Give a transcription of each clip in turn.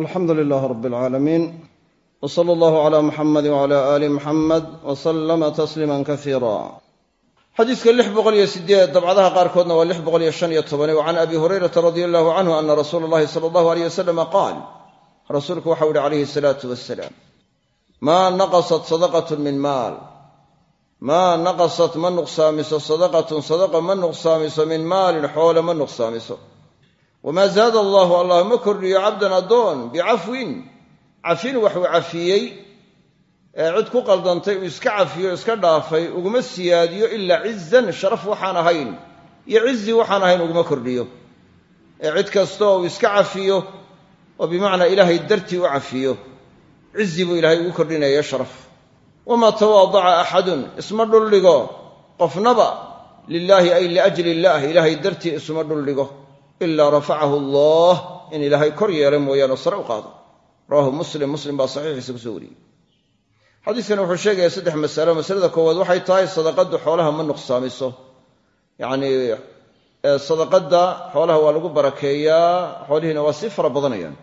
alxamdu lilaah rab alcaalamiin w sala allahu cala muxamadi wcala aali muxamed w salama tasliima kasiira xadiiska lix boqol iyo sideed dabcadaha qaarkoodna waa lix boqol iyo shan iyo toban. Wa can abi hurayrata radia allahu canhu ana rasuula allahi sala allahu aleyh wasalama qaal rasuulku waxau yihi calayhi asalaatu wasalaam maa naqasat sadaqatun min maal. Maa naqasat ma nuqsaamiso sadaqatun sadaqa ma nuqsaamiso min maalin xoole ma nuqsaamiso wamaa zaada allahu allah ma kordhiyo cabdan addoon bicafwin cafin waxuu cafiyey cid ku qaldantay uu iska cafiyo iska dhaafay uguma siyaadiyo ilaa cizan sharaf waxaan ahayn iyo cizi waxaan ahayn uguma kordhiyo ee cid kastoo uu iska cafiyo oo bimacnaa ilaahay dartii u cafiyo cizi buu ilaahay ugu kordhinaya sharaf wamaa tawaadaca axadun isma dhuldhigo qofnaba lilaahi ay liajli illaah ilaahay dartii isuma dhuldhigo ilaa rafacahu allah in ilaahay kor yeela mooyaane oo sare u qaado. Rawahu muslim muslim baa saxiixiisa ku soo wariyey. Xadiiskani wuxuu sheegaya saddex masalo masalada koowaad waxay tahay sadaqaddu xoolaha ma nuqsaamiso. Yacnii sadaqadda xoolaha waa lagu barakeeyaa xoolihiina waa sii fara badanayaan.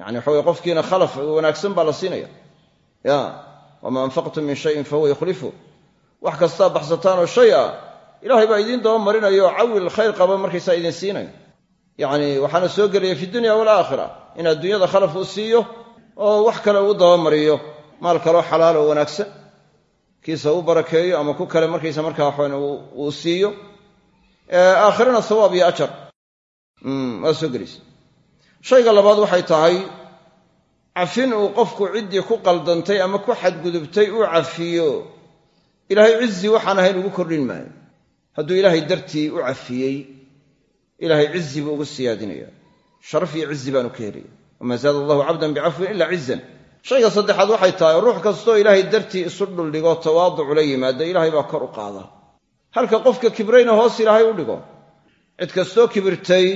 Yani waxa weye qofkiina khalaf wanaagsan baa la siinaya. Ya wamaa anfaqtum min shayin fahuwa yukhlifu. Wax kastaa baxsataan oo shay ah ilaahay baa idiin daba marinayo cawil khayr qaba markaysaa idin siinaya yacni waxaana soo gelaya fi dunya walaakhira in adduunyada khalaf uu siiyo oo wax kale uu dabamariyo maal kaloo xalaal oo wanaagsan. Kiisa u barakeeyo ama ku kale markaysa markaa uu siiyo. Aakhirana sawaab iyo ajar. Waa soo gelaysa shayga labaad waxay tahay cafin uu qofku ciddii ku qaldantay ama ku xadgudubtay uu cafiyo. Ilaahay cizi waxaan ahayn ugu kordhin maayo hadduu ilaahay dartii u cafiyey ilaahay cizi buu ugu siyaadinaya sharaf iyo cizi baanu ka helaya wamaa zaada allahu cabdan bicafwin ila cizan shayga saddexaad waxay tahay ruux kastoo ilaahay dartii isu dhuldhigo tawaaducu la yimaada ilaahay baa kor u qaada. Halka qofka kibrayna hoos ilaahay u dhigo. Cid kastoo kibirtay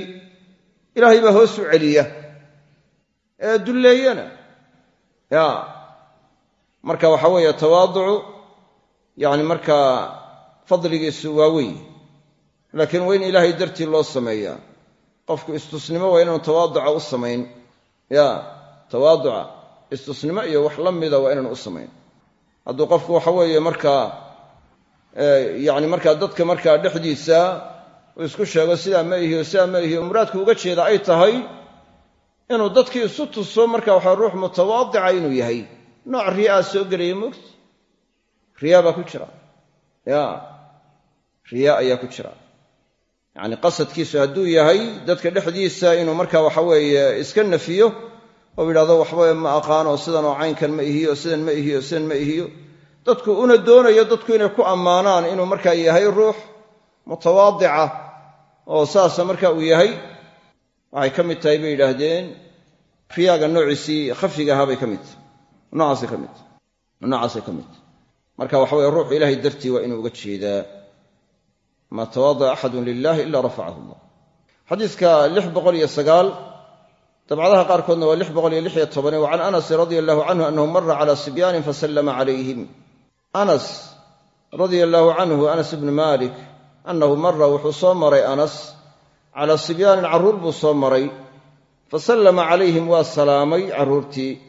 ilaahay baa hoos u celiya. Ee dulleeyana. Ya marka waxaa weeye tawaaducu yacni markaa fadligiisu waa weyn. Laakiin waa in ilaahay dartii loo sameeyaa. Qofku istusnimo waa inaanu tawaaduca u samayn. Ya tawaaduca istusnimo iyo wax la mida waa inaanu u samayn. Hadduu qofku waxa weeye markaa yacni markaa dadka markaa dhexdiisa uu isku sheego sidaa ma ihiyo sidaa ma ihiyo muraadku uga jeeda ay tahay inuu dadkii isu tuso marka waxa ruux mutawaadica inuu yahay. Nooc riyaa soo gelaya moogti. Riyaa baa ku jira. Ya riyaa ayaa ku jira. Yacni qasadkiisu hadduu yahay dadka dhexdiisa inuu marka waxa weeye iska nafiyo oo yidhahdo waxba ma aqaano sidan oo caynkan ma ihiyo sidan ma ihiyo sidan ma ihiyo. Dadku una doonayo dadku inay ku ammaanaan inuu markaa yahay ruux mutawaadica oo saasa marka uu yahay. Waxay ka mid tahay bay yidhaahdeen riyaaga noociisii khafiga ahaa bay ka mid tahay. Noocaasay ka mid tahay. Noocaasay ka mid tahay. Marka waxa weye ruuxu ilaahay dartii waa inuu uga jeedaa maa tawaadaca axadun lilahi ila rafacahu allah xadiiska lix boqol iyo sagaal dabcadaha qaarkoodna waa lix boqol iyo lix iyo tobane wa can anasi radia allahu canhu annahu mara cala sibyaanin fasallama calayhim. Anas radia allahu canhu anas ibnu malik annahu mara wuxuu soo maray anas calaa sibyaanin carruur buu soo maray. Fasallama calayhim waa salaamay carruurtii.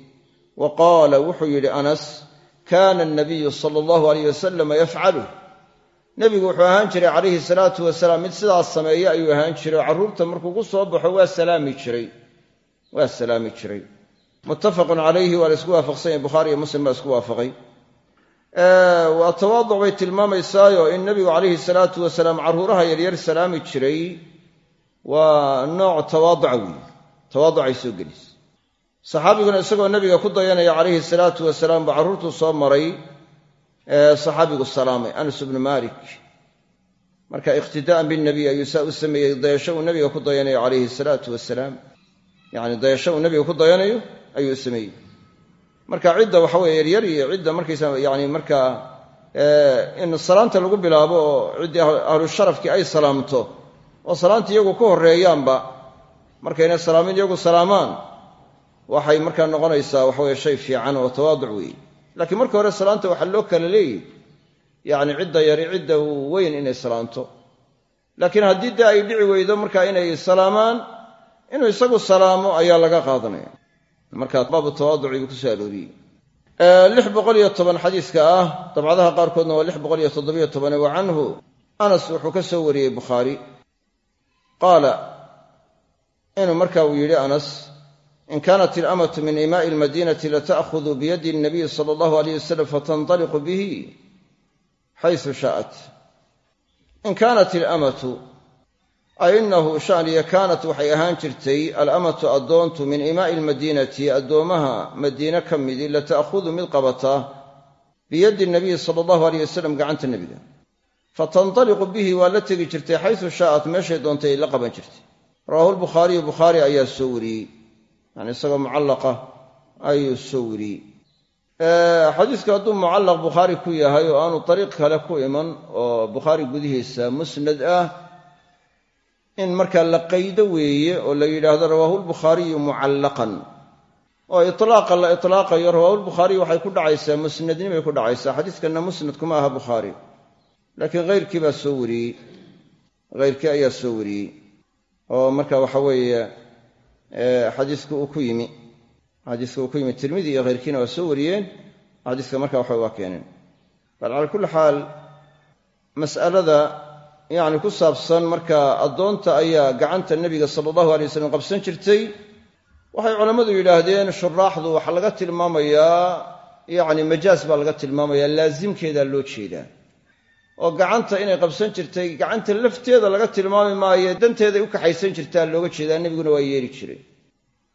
Wa qaala wuxuu yidhi anas kaana anabiyu sala allahu alayh wasalama yafcalu nebigu wuxuu ahaan jiray calayhi salaatu wasalaam. Mid sidaas sameeya ayuu ahaan jiray. Oo carruurta markuu ku soo baxo waa salaami jiray. Waa salaami jiray. Muttafaqun calayhi waa la isku waafaqsan yahy bukhaari iyo muslim baa isku waafaqay. Waa tawaaduc bay tilmaamaysaayo in nebigu calayhi salaatu wasalaam carruuraha yaryar salaami jiray. Waa nooc tawaaduca weeye tawaaducay soo gelis. Saxaabiguna isagoo nebiga ku dayanaya calayhi salaatu wasalaam buu carruurtuu soo maray saxaabigu salaamay anas ibnu malik marka iqtidaa'an binnabiy ayuu saa u sameeyey dayasho uu nebiga ku dayanayo calayhi salaatu wasalaam yacni dayasho uu nebiga ku dayanayo ayuu sameeyey. Marka cidda waxa weye yaryar iyo cidda markaysa yani markaa in salaanta lagu bilaabo oo ciddii ahlu sharafkii ay salaamto oo salaanta iyagu ku horreeyaanba markayna salaamin iyagu salaamaan waxay markaa noqonaysaa waxaweye shay fiican oo tawaaduc weeye laakiin marka hore salaanta waxaa loo kala leeyahy. Yacni cidda yari cidda weyn inay salaamto laakiin haddii dee ay dhici weydo markaa inay salaamaan inuu isagu salaamo ayaa laga qaadanaya. Markaa baabu tawaaduci buu ku soo arooriyey. Lix toban xadiiska ah dabcadaha qaarkoodna waa lix boqol iyo toddobiyo tobane wa canhu anas wuxuu ka soo wariyey bukhaari. Qaala inuu marka uu yidhi anas in kaanat ilamatu min imaa'i almadiinati lata'khudu biyadi nabiyi sala allahu alayh wasalam fatantaliqu bihi xaysu shaa'at in kaanat ilamatu ay inahu shaniya kaanat waxay ahaan jirtay alamatu addoontu min imaa'i almadiinati addoommaha madiine ka midi lata'khudu mid qabata biyaddi nabiyi sala allahu aleyh wasalam gacanta nebiga fatantaliqu bihi waa la tegi jirtay xaysu shaa'at meeshay doontay ay la qaban jirtay rawaahu lbukhaariyu bukhaari ayaa soo wariyey yani isagoo mucallaqa ayuu soo wariyey xadiisku hadduu mucallaq bukhaari ku yahay oo aanu dariiq kale ku iman oo bukhaari gudihiisa musnad ah in markaa la qaydo weeye oo la yidhaahdo rawaahu lbukhaariyu mucallaqan. Oo itlaaqa la itlaaqayo rawaahulbukhaariy waxay ku dhacaysaa musnadnimay ku dhacaysaa. Xadiiskanna musnad kuma aha bukhaari. Laakiin hayrkii baa soo wariyey. Hayrkii ayaa soo wariyey. Oo marka waxa weeye xadiisku uu ku yimi. Xadiiska uu ku yimi tirmidi iyo hayrkiina waa soo wariyeen. Xadiiska marka waxa waa keeneen bal cala kulli xaal mas'alada yacni ku saabsan marka addoonta ayaa gacanta nebiga sala allahu alay wasalam qabsan jirtay. Waxay culammadu yidhaahdeen shuraaxdu waxaa laga tilmaamayaa yacni majaas baa laga tilmaamayaa laasimkeedaa loo jeedaa oo gacanta inay qabsan jirtay gacanta lafteeda laga tilmaami maayo danteeday u kaxaysan jirtaa looga jeedaa nebiguna waa yeeli jiray.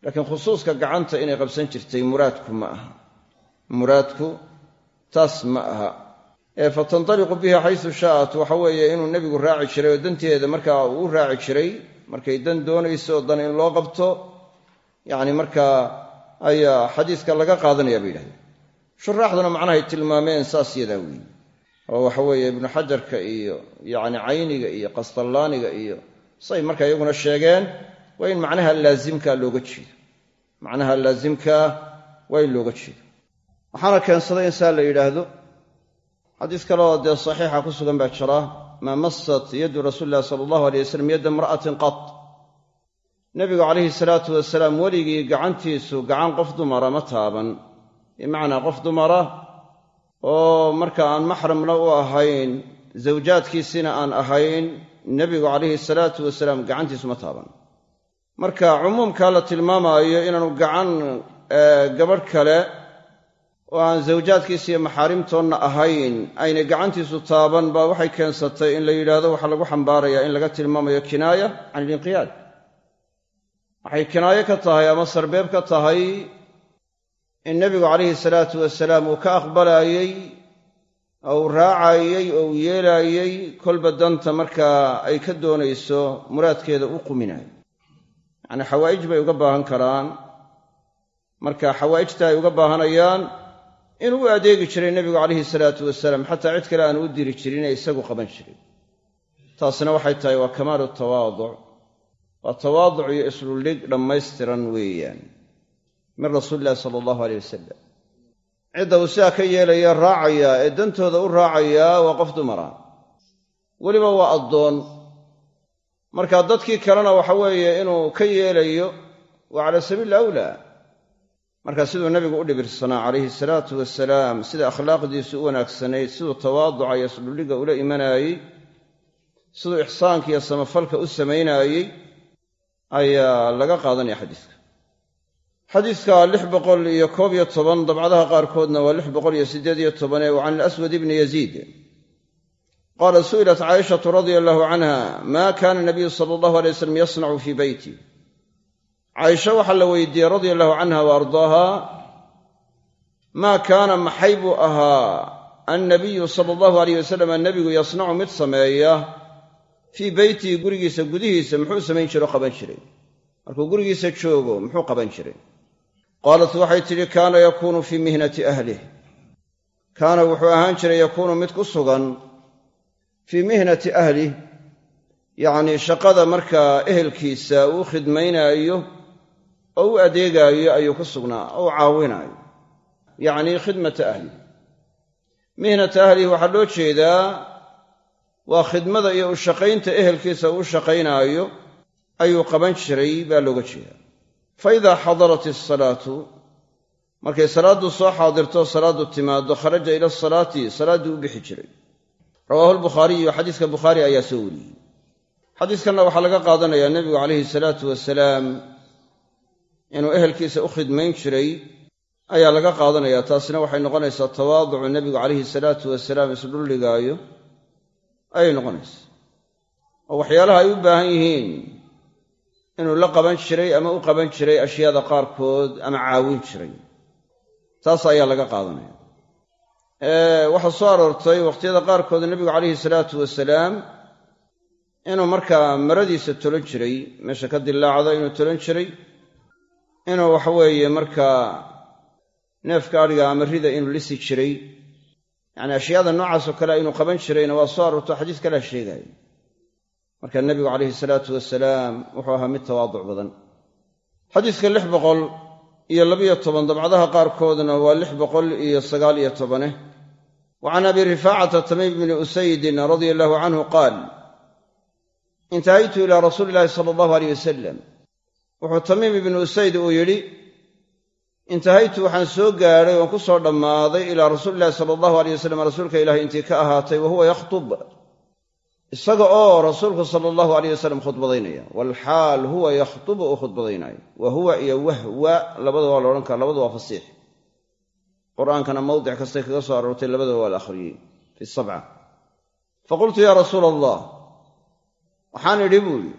Laakiin khusuuska gacanta inay qabsan jirtay muraadku ma aha. Muraadku taas ma aha. Ee fatantaliqu bihi xaysu shaa'at waxa weeye inuu nebigu raaci jiray oo danteeda markaa uu raaci jiray markay dan doonayso oo dan in loo qabto yacni markaa ayaa xadiiska laga qaadanaya bay yidhahdeen. Shuraaxduna macnahay tilmaameen saas yadaa weeye oo waxa weeye ibnu xajarka iyo yacni cayniga iyo qastallaaniga iyo say markaa iyaguna sheegeen waa in macnaha laasimkaa looga jeedo. Macnaha laasimkaa waa in looga jeedo. Waxaana keensaday in saa la yidhaahdo xadiis kaleoo dee saxiixa ku sugan baa jira maa massat yaddu rasuuli illahi sala allahu alay wasalam yadda imra'atin qat. Nebigu calayhi salaatu wasalaam weligii gacantiisu gacan qof dumara ma taaban. Bimacnaa qof dumara oo marka aan maxramna u ahayn zawjaadkiisina aan ahayn nebigu calayhi salaatu wasalaam gacantiisu ma taaban. Marka cumuumkaa la tilmaamaayo inaanu gacan gabadh kale oo aan zawjaadkiisa iyo maxaarimtoonna ahayn aynay gacantiisu taaban baa waxay keensatay in la yidhaahdo waxaa lagu xambaarayaa in laga tilmaamayo kinaaya can ilinqiyaad. Waxay kinaayo ka tahay ama sarbeeb ka tahay in nebigu calayhi salaatu wasalaam uu ka aqbalaayey oo uu raacayey oo uu yeelaayey kolba danta markaa ay ka doonayso muraadkeeda u quminayo yacnii xawaa'ij bay uga baahan karaan. Marka xawaa'ijta ay uga baahanayaan inuu u adeegi jiray nebigu calayhi salaatu wasalaam xataa cid kale aanu u diri jirin ee isagu qaban jiray taasina waxay tahay waa kamaalu tawaaduc. Waa tawaaduc iyo isluldhig dhammaystiran weeyaan min rasuulillahi sala allahu aleyh wasalam cidda uu sidaa ka yeelaya raacayaa ee dantooda u raacayaa waa qof dumara. Weliba waa addoon. Marka dadkii kalena waxa weeye inuu ka yeelayo waa cala sabiili awlaa marka siduu nebigu u dhibirsanaa calayhi salaatu wasalaam sida akhlaaqdiisu u wanaagsanayd siduu tawaaduca iyo isdhuldhigga ula imanaayey siduu ixsaanka iyo samafalka u samaynaayey ayaa laga qaadanaya xadiiska xadiiska lix boqol iyo koob iyo toban dabcadaha qaarkoodna waa lix boqol iyo siddeed iyo tobane wa can alaswad ibni yaziid. Qaala su'ilat caaishatu radia allahu canha ma kana nabiyu sala allahu alay wasalam yasnacu fii beyti caaisha waxaa la weydiiyey radia allahu canha wa ardaaha maa kaana maxay buu ahaa annabiyu sala allahu alayh wasalam nebigu yasnacu mid sameeya fii beytihi gurigiisa gudihiisa muxuu samayn jiro qaban jiray? Markuu gurigiisa joogo muxuu qaban jiray qaalat waxay tidhi kaana yakuunu fii mihnati ahlih kaana wuxuu ahaan jiray yakuunu mid ku sugan fii mihnati ahlih yacnii shaqada markaa ehelkiisa uu khidmaynaayo oo u adeegaayo ayuu ku sugnaa oo u caawinaayo. Yacnii khidmata ahlih mihnata ahlih waxaa loo jeedaa waa khidmada iyo u shaqaynta ehelkiisa uu shaqaynaayo ayuu qaban jiray baa looga jeedaa fa idaa xadarat asalaatu markay salaaddu soo xaadirto salaaddu timaaddo kharaja ila asalaati salaaddii u bixi jiray. Rawaahu lbukhaariyu xadiiska bukhaari ayaa soo wariyey. Xadiiskanna waxaa laga qaadanayaa nebigu calayhi salaatu wasalaam inuu ehelkiisa u khidmayn jiray ayaa laga qaadanayaa. Taasina waxay noqonaysaa tawaaducu nebigu calayhi salaatu wasalaam isdhuldhigaayo ayay noqonaysaa. Oo waxyaalaha ay u baahan yihiin inuu la qaban jiray ama u qaban jiray ashyaada qaarkood ama caawin jiray. Taas ayaa laga qaadanaya. Waxaa soo aroortay wakhtiyada qaarkood nebigu calayhi salaatu wasalaam inuu markaa maradiisa tolan jiray meesha ka dilaacda inuu tolan jiray inuu waxaweeye markaa neefka adhiga ama rida inuu lisi jiray. Yacni ashyaada noocaasoo kale inuu qaban jirayna waa soo aroorto xadiis kalea sheegaayo marka nebigu calayhi salaatu wasalaam wuxuu ahaa mid tawaaduc badan. Xadiiska lix boqol iyo labiyo toban dabcadaha qaarkoodna waa lix boqol iyo sagaal iyo tobane. Wa can abi rifaacata tamiim bni usaydin radia allahu canhu qaal intahaytu ilaa rasuuli illaahi sala allahu aleyh wasalam wuxuu tamiim ibnu usayd uu yidhi intahaytu waxaan soo gaadhay oon ku soo dhammaaday ilaa rasuuli illahi sala allahu aleyh wasalam rasuulka ilaahay intii ka ahaatay wa huwa yakhtub isaga oo rasuulku sala allahu aleyh wasalam khudbadaynaya walxaal huwa yakhtubu uu khudbadaynayo wa huwa iyo wahwa labada waa la odhan kara labada waa fasiix. Qur'aankana mawdic kastay kaga soo aroortay labadaba waa la akhriyey. Fi sabca. Faqultu yaa rasuula allah waxaan idhi buu yidhi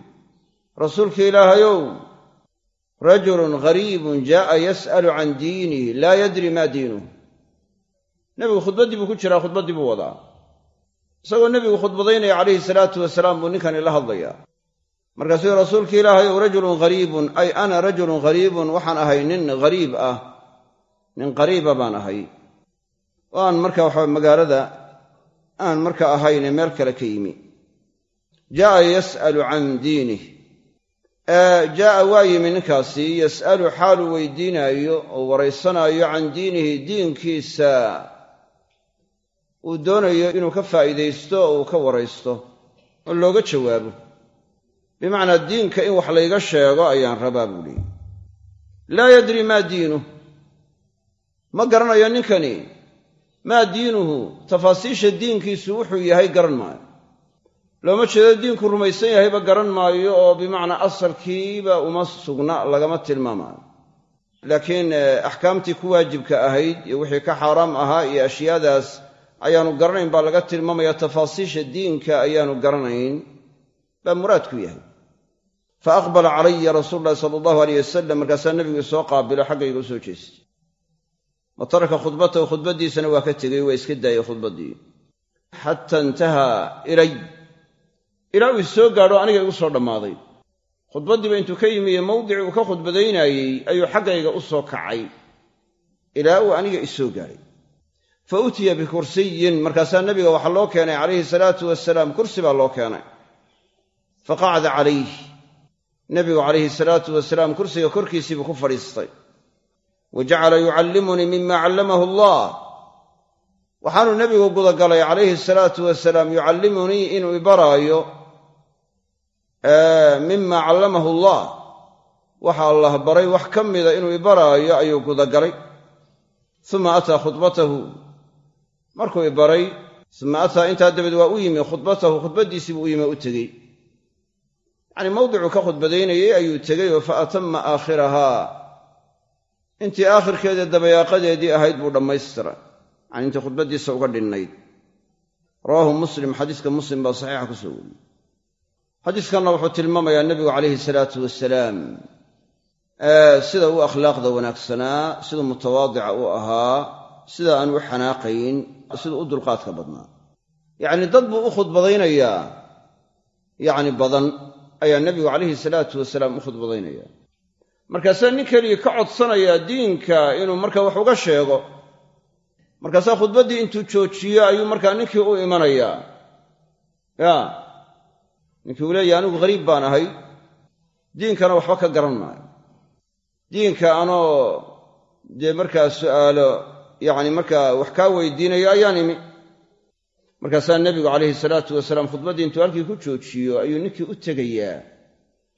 rasuulka ilaahayow rajulun ghariibun jaa'a yas'alu can diinihi laa yadri maa diinuh nebigu khudbaddii buu ku jiraa khudbaddii buu wadaa isagoo nebigu khudbadaynaya calayhi salaatu wasalaam buu ninkani la hadlayaa. Markaasuu rasuulka ilaahayow rajulun ghariibun ay ana rajulun ghariibun waxaan ahay nin ghariib ah nin qariiba baan ahay. Oo aan marka waxa magaalada aan marka ahayne meel kale ka yimi. Jaa'a yas'alu can diinih jaa'a waa yimi ninkaasi yas'alu xaaluu weydiinaayo oo waraysanaayo can diinihi diinkiisa uu doonayo inuu ka faa'iidaysto oo uu ka waraysto oo looga jawaabo. Bimacnaa diinka in wax layga sheego ayaan rabaa buu leeyy laa yadri maa diinuh ma garanayo ninkani? Maa diinuhu? Tafaasiisha diinkiisu wuxuu yahay garan maayo. Looma jeedo diinku rumaysan yahayba garan maayo oo bimacnaa asalkiiba uma sugna lagama tilmaamaayo laakiin axkaamtii ku waajibka ahayd iyo wixii ka xaaraam ahaa iyo ashyaadaas ayaanu garanayn baa laga tilmaamaya tafaasiisha diinka ayaanu garanayn baa muraadku yahay. Fa aqbala calaya rasuulu llahi sala allahu aleyh wasalam markaasaa nebigu soo qaabilo xaggayga u soo jeestay. Wa taraka khudbatahu khudbaddiisana waa ka tegey waa iska daayey khudbaddii. Xata intahaa ilay. Ilaa uu isoo gaadho aniga igu soo dhammaaday. Khudbaddiiba intuu ka yimi mawdicii uu ka khudbadaynaayey ayuu xaggayga u soo kacay. Ilaa uu aniga isoo gaadhay fa utiya bikursiyin. Markaasaa nebiga waxaa loo keenay calayhi salaatu wasalaam kursi baa loo keenay. Fa qacda calayh nebigu calayhi salaatu wasalaam kursiga korkiisiibuu ku fadhiistay. Wa jacala yucallimunii mima callamahu allah. Waxaanuu nebigu gudagalay calayhi salaatu wasalaam yucallimunii inuu ibaraayo mima callamahu allah. Waxa allah baray wax ka mida inuu ibaraayo ayuu gudagalay. Uma ataa khudbatahu markuu ibaray uma ataa intaa dabeed waa u yimi khudbatahu khudbaddiisiibuu u yimi u tegey. Yacnii mawdicuu ka khudbadaynayey ayuu tegey oo fa atama aakhirahaa intii aakhirkeeda dabayaaqadeedii ahayd buu dhammaystiray yacni intii khudbaddiisa uga dhinnayd. Rawaahu muslim xadiiska muslim baa saxiixa ku soo wariyey. Xadiiskanna wuxuu tilmaamayaa nebigu calayhi salaatu wasalaam sida uu akhlaaqda wanaagsanaa siduu mutawaadica u ahaa sida aan u xanaaqayn siduu u dulqaadka badnaa. Yacni dad buu u khudbadaynayaa yacni badan ayaa nebigu calayhi salaatu wasalaam u khudbadaynaya. Markaasaa nin keligii ka codsanayaa diinka inuu marka wax uga sheego markaasaa khudbaddii intuu joojiyo ayuu markaa ninkii u imanayaa ya ninkii uu leeyahy anigu ghariib baan ahay. Diinkana waxba ka garan maayo. Diinka anoo dee markaa su'aalo yacni markaa wax kaa weydiinayo ayaan imi. Markaasaa nebigu calayhi salaatu wasalaam khudbaddii intuu halkii ku joojiyo ayuu ninkii u tegayaa.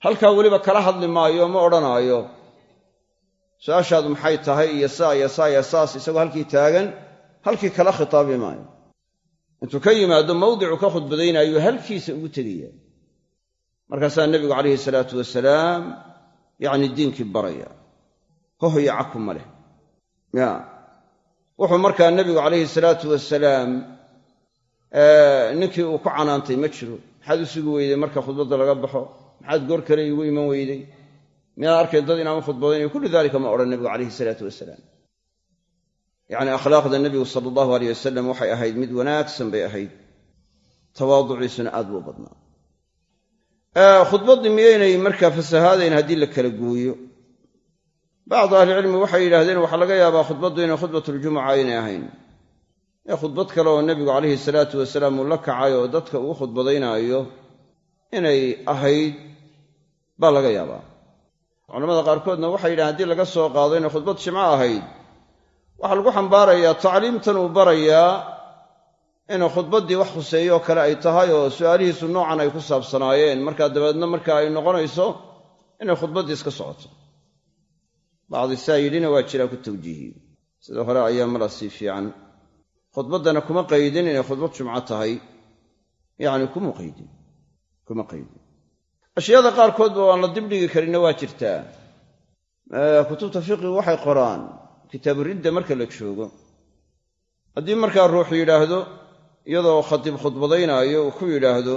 Halkaa weliba kala hadli maayo ma odhanaayo. Su'aashaadu maxay tahay? Iyo saa iyo saa iyo saas isagoo halkii taagan halkii kala khitaabi maayo. Intuu ka yimaado mawdicu ka khudbadaynaayo halkiisa ugu tegaya markaasaa nebigu calayhi salaatu wasalaam yacni diinkii baraya hohoyo caku ma leh. Ya wuxuu markaa nebigu calayhi salaatu wasalaam ninkii uu ku canaantay ma jiro maxaad u sugi weyday marka khudbadda laga baxo? Maxaad goor kale iigu iman weyday? Miyaad arkay dad inaama khudbadaynayo kullu dalika ma odhan nebigu calayhi salaatu wasalaam yacni akhlaaqda nebigu sala allahu aleyh wasalam waxay ahayd mid wanaagsan bay ahayd. Tawaaduciisuna aad buu badnaa. Khudbaddii miyaynay markaa fasahaadayn haddii la kala gooyo bacdu ahlicilmi waxay yidhaahdeen waxaa laga yaabaa khudbaddu inay khudbatuljumuca aynay ahayn ee khudbad kale oo nebigu calayhi salaatu wasalaam uu la kacay oo dadka uu khudbadaynaayo inay ahayd baa laga yaabaa culamada qaarkoodna waxay yidhahen haddii laga soo qaado inay khudbad jimco ahayd waxaa lagu xambaarayaa tacliimtan uu barayaa inuu khudbaddii wax khuseeyoo kale ay tahay oo su'aalihiisu noocan ay ku saabsanaayeen markaa dabeedna marka ay noqonayso inay khudbaddii socoto bacdi saa yidhina waa jiraa ku tawjiihiye sida hore ayaa mala sii fiican khudbaddana kuma qaydin inay khudbad jumco tahay yacni kuma qaydin kuma qaydin ashyaada qaarkoodba waan la dibdhigi karinna waa jirtaa kutubta fiqigu waxay qoraan kitaaburidda marka la joogo haddii markaa ruuxu yidhaahdo iyadoo khatiib khudbadaynaayo uu ku yidhaahdo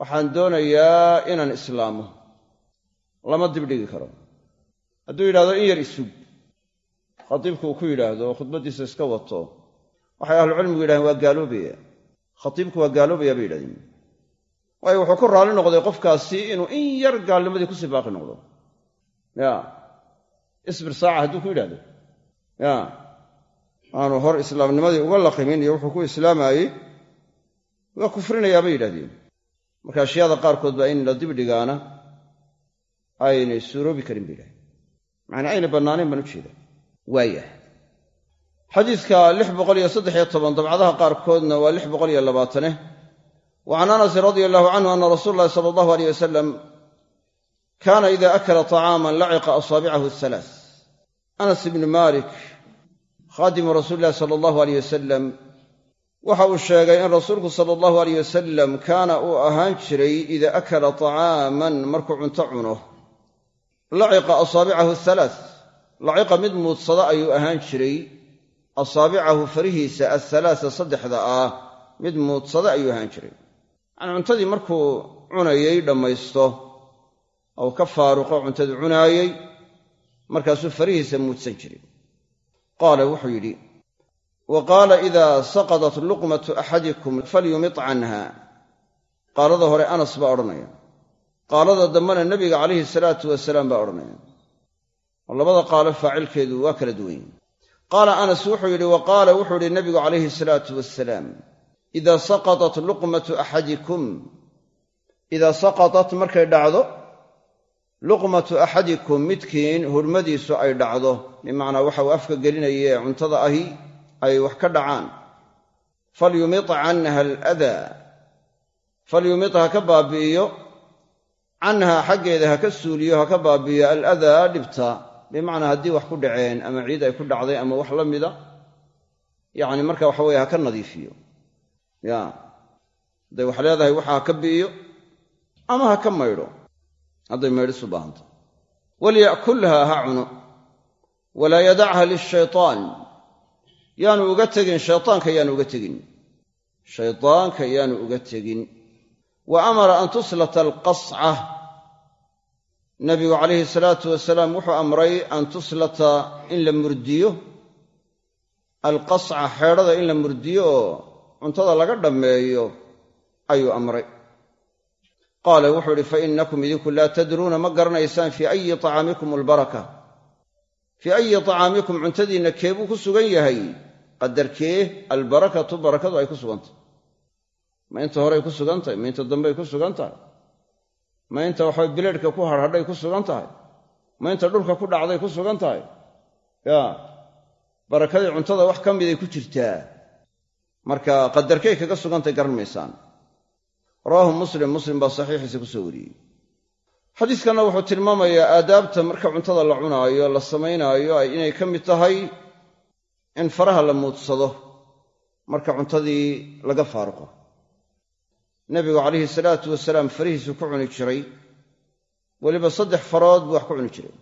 waxaan doonayaa inaan islaamo lama dibdhigi karo hadduu yidhahdo in yar isug khatiibku uu ku yidhaahdo oo khudbaddiisa iska wato waxay ahlucilmigu yidhahdeen waa gaaloobaya khatiibku waa gaaloobaya bay yidhahdeen. Waayo wuxuu ku raalli noqday qofkaasi inuu in yar gaalnimadii ku sii baaqi noqdo. Ya isbir saaca hadduu ku yidhahdo ya aanu hor islaamnimadii uga laqimin iyo wuxuu ku islaamaayey waa kufrinayaa bay yidhahdeen. Marka ashyaada qaarkood baa in la dibdhigaana aynay suuroobi karin bay yidhahdeen macnaa bannaanayn baan u jeeda waayah xadiidka lix boqol iyo saddexiyo toban dabcadaha qaarkoodna waa lix boqol iyo labaatane. Wa can anasin radia allahu canhu ana rasuula llahi sala allahu aleyh wasalam kaana ida akala طacaaman laciqa asaabicahu halaa anas ibni malik khaadimu rasuuli illahi sala allahu aleyh wasalam waxa uu sheegay in rasuulku sala allahu aleyh wasalam kaana uu ahaan jiray ida akala طacaaman markuu cunto cuno laciqa asaabicahu halaa laciqa mid muudsada ayuu ahaan jiray. Asaabicahu farihiisa athalaasa saddexda ah mid muudsada ayuu ahaan jiray. Yacnii cuntadii markuu cunayey dhammaysto ou ka faaruqo cuntadii cunaayey markaasuu farihiisa muudsan jiray. Qaala wuxuu yidhi wa qaala idaa saqadat luqmatu axadikum falyumit canha. Qaalada hore anas baa odhanaya qaalada dambena nebiga calayhi salaatu wasalaam baa odhanaya. Oo labada qaalo faacilkeedu waa kala duwan yihiin qaala anas wuxuu yidhi wa qaala wuxuu yidhi nebigu calayhi salaatu wasalaam idaa saqatat luqmatu axadikum idaa saqatat markay dhacdo luqmatu axadikum midkiin hurmadiisu ay dhacdo bimacnaa waxa uu afka gelinayee cuntada ahi ay wax ka dhacaan. Falyumit canha aladaa falyumit ha ka baabi'iyo canhaa xaggeeda ha ka suuliyo ha ka baabi'iyo aladaa dhibta bimacnaa haddii wax ku dhaceen ama ciid ay ku dhacday ama wax la mida yacni marka waxa weye ha ka nadiifiyo. Ya. Hadday wax leedahay waxa ha ka bi'iyo ama ha ka maydho. Hadday maydhis u baahanta. Walya'kulha ha cuno. Walaa yadachaa lishaytaan. Yaanu uga tegin shaytaanka yaanu uga tegin. Shaydaanka yaanu uga tegin wa amara an tuslata alqasca nabigu calayhi salaatu wasalaam wuxuu amray an tuslata in la murdiyo alqasca xeedhada in la murdiyo oo cuntada laga dhammeeyo ayuu amray. Qaala wuxuu idhi fa innakum idinku laa tadruuna ma garanaysaan fii ayi tacaamikum albaraka. Fii ayi tacaamikum cuntadiinna keebuu ku sugan yahay. Qadarkee albarakatu barakadu ay ku sugantahay ma inta horay ku sugan tahay ma inta dambey ku sugan tahay. Ma inta waxabay bileedhka ku harhadhay ku sugan tahay. Ma inta dhulka ku dhacday ku sugan tahay. Ya barakadii cuntada wax ka miday ku jirtaa. Marka qadarkay kaga sugantay garan maysaan rawaahu muslim muslim baa saxiixiisa ku soo wariyey. Xadiiskanna wuxuu tilmaamayaa aadaabta marka cuntada la cunaayo la samaynaayo inay ka mid tahay in faraha la muudsado marka cuntadii laga faaruqo nebigu calayhi salaatu wasalaam farihiisu ku cuni jiray. Weliba saddex farood buu wax ku cuni jiray.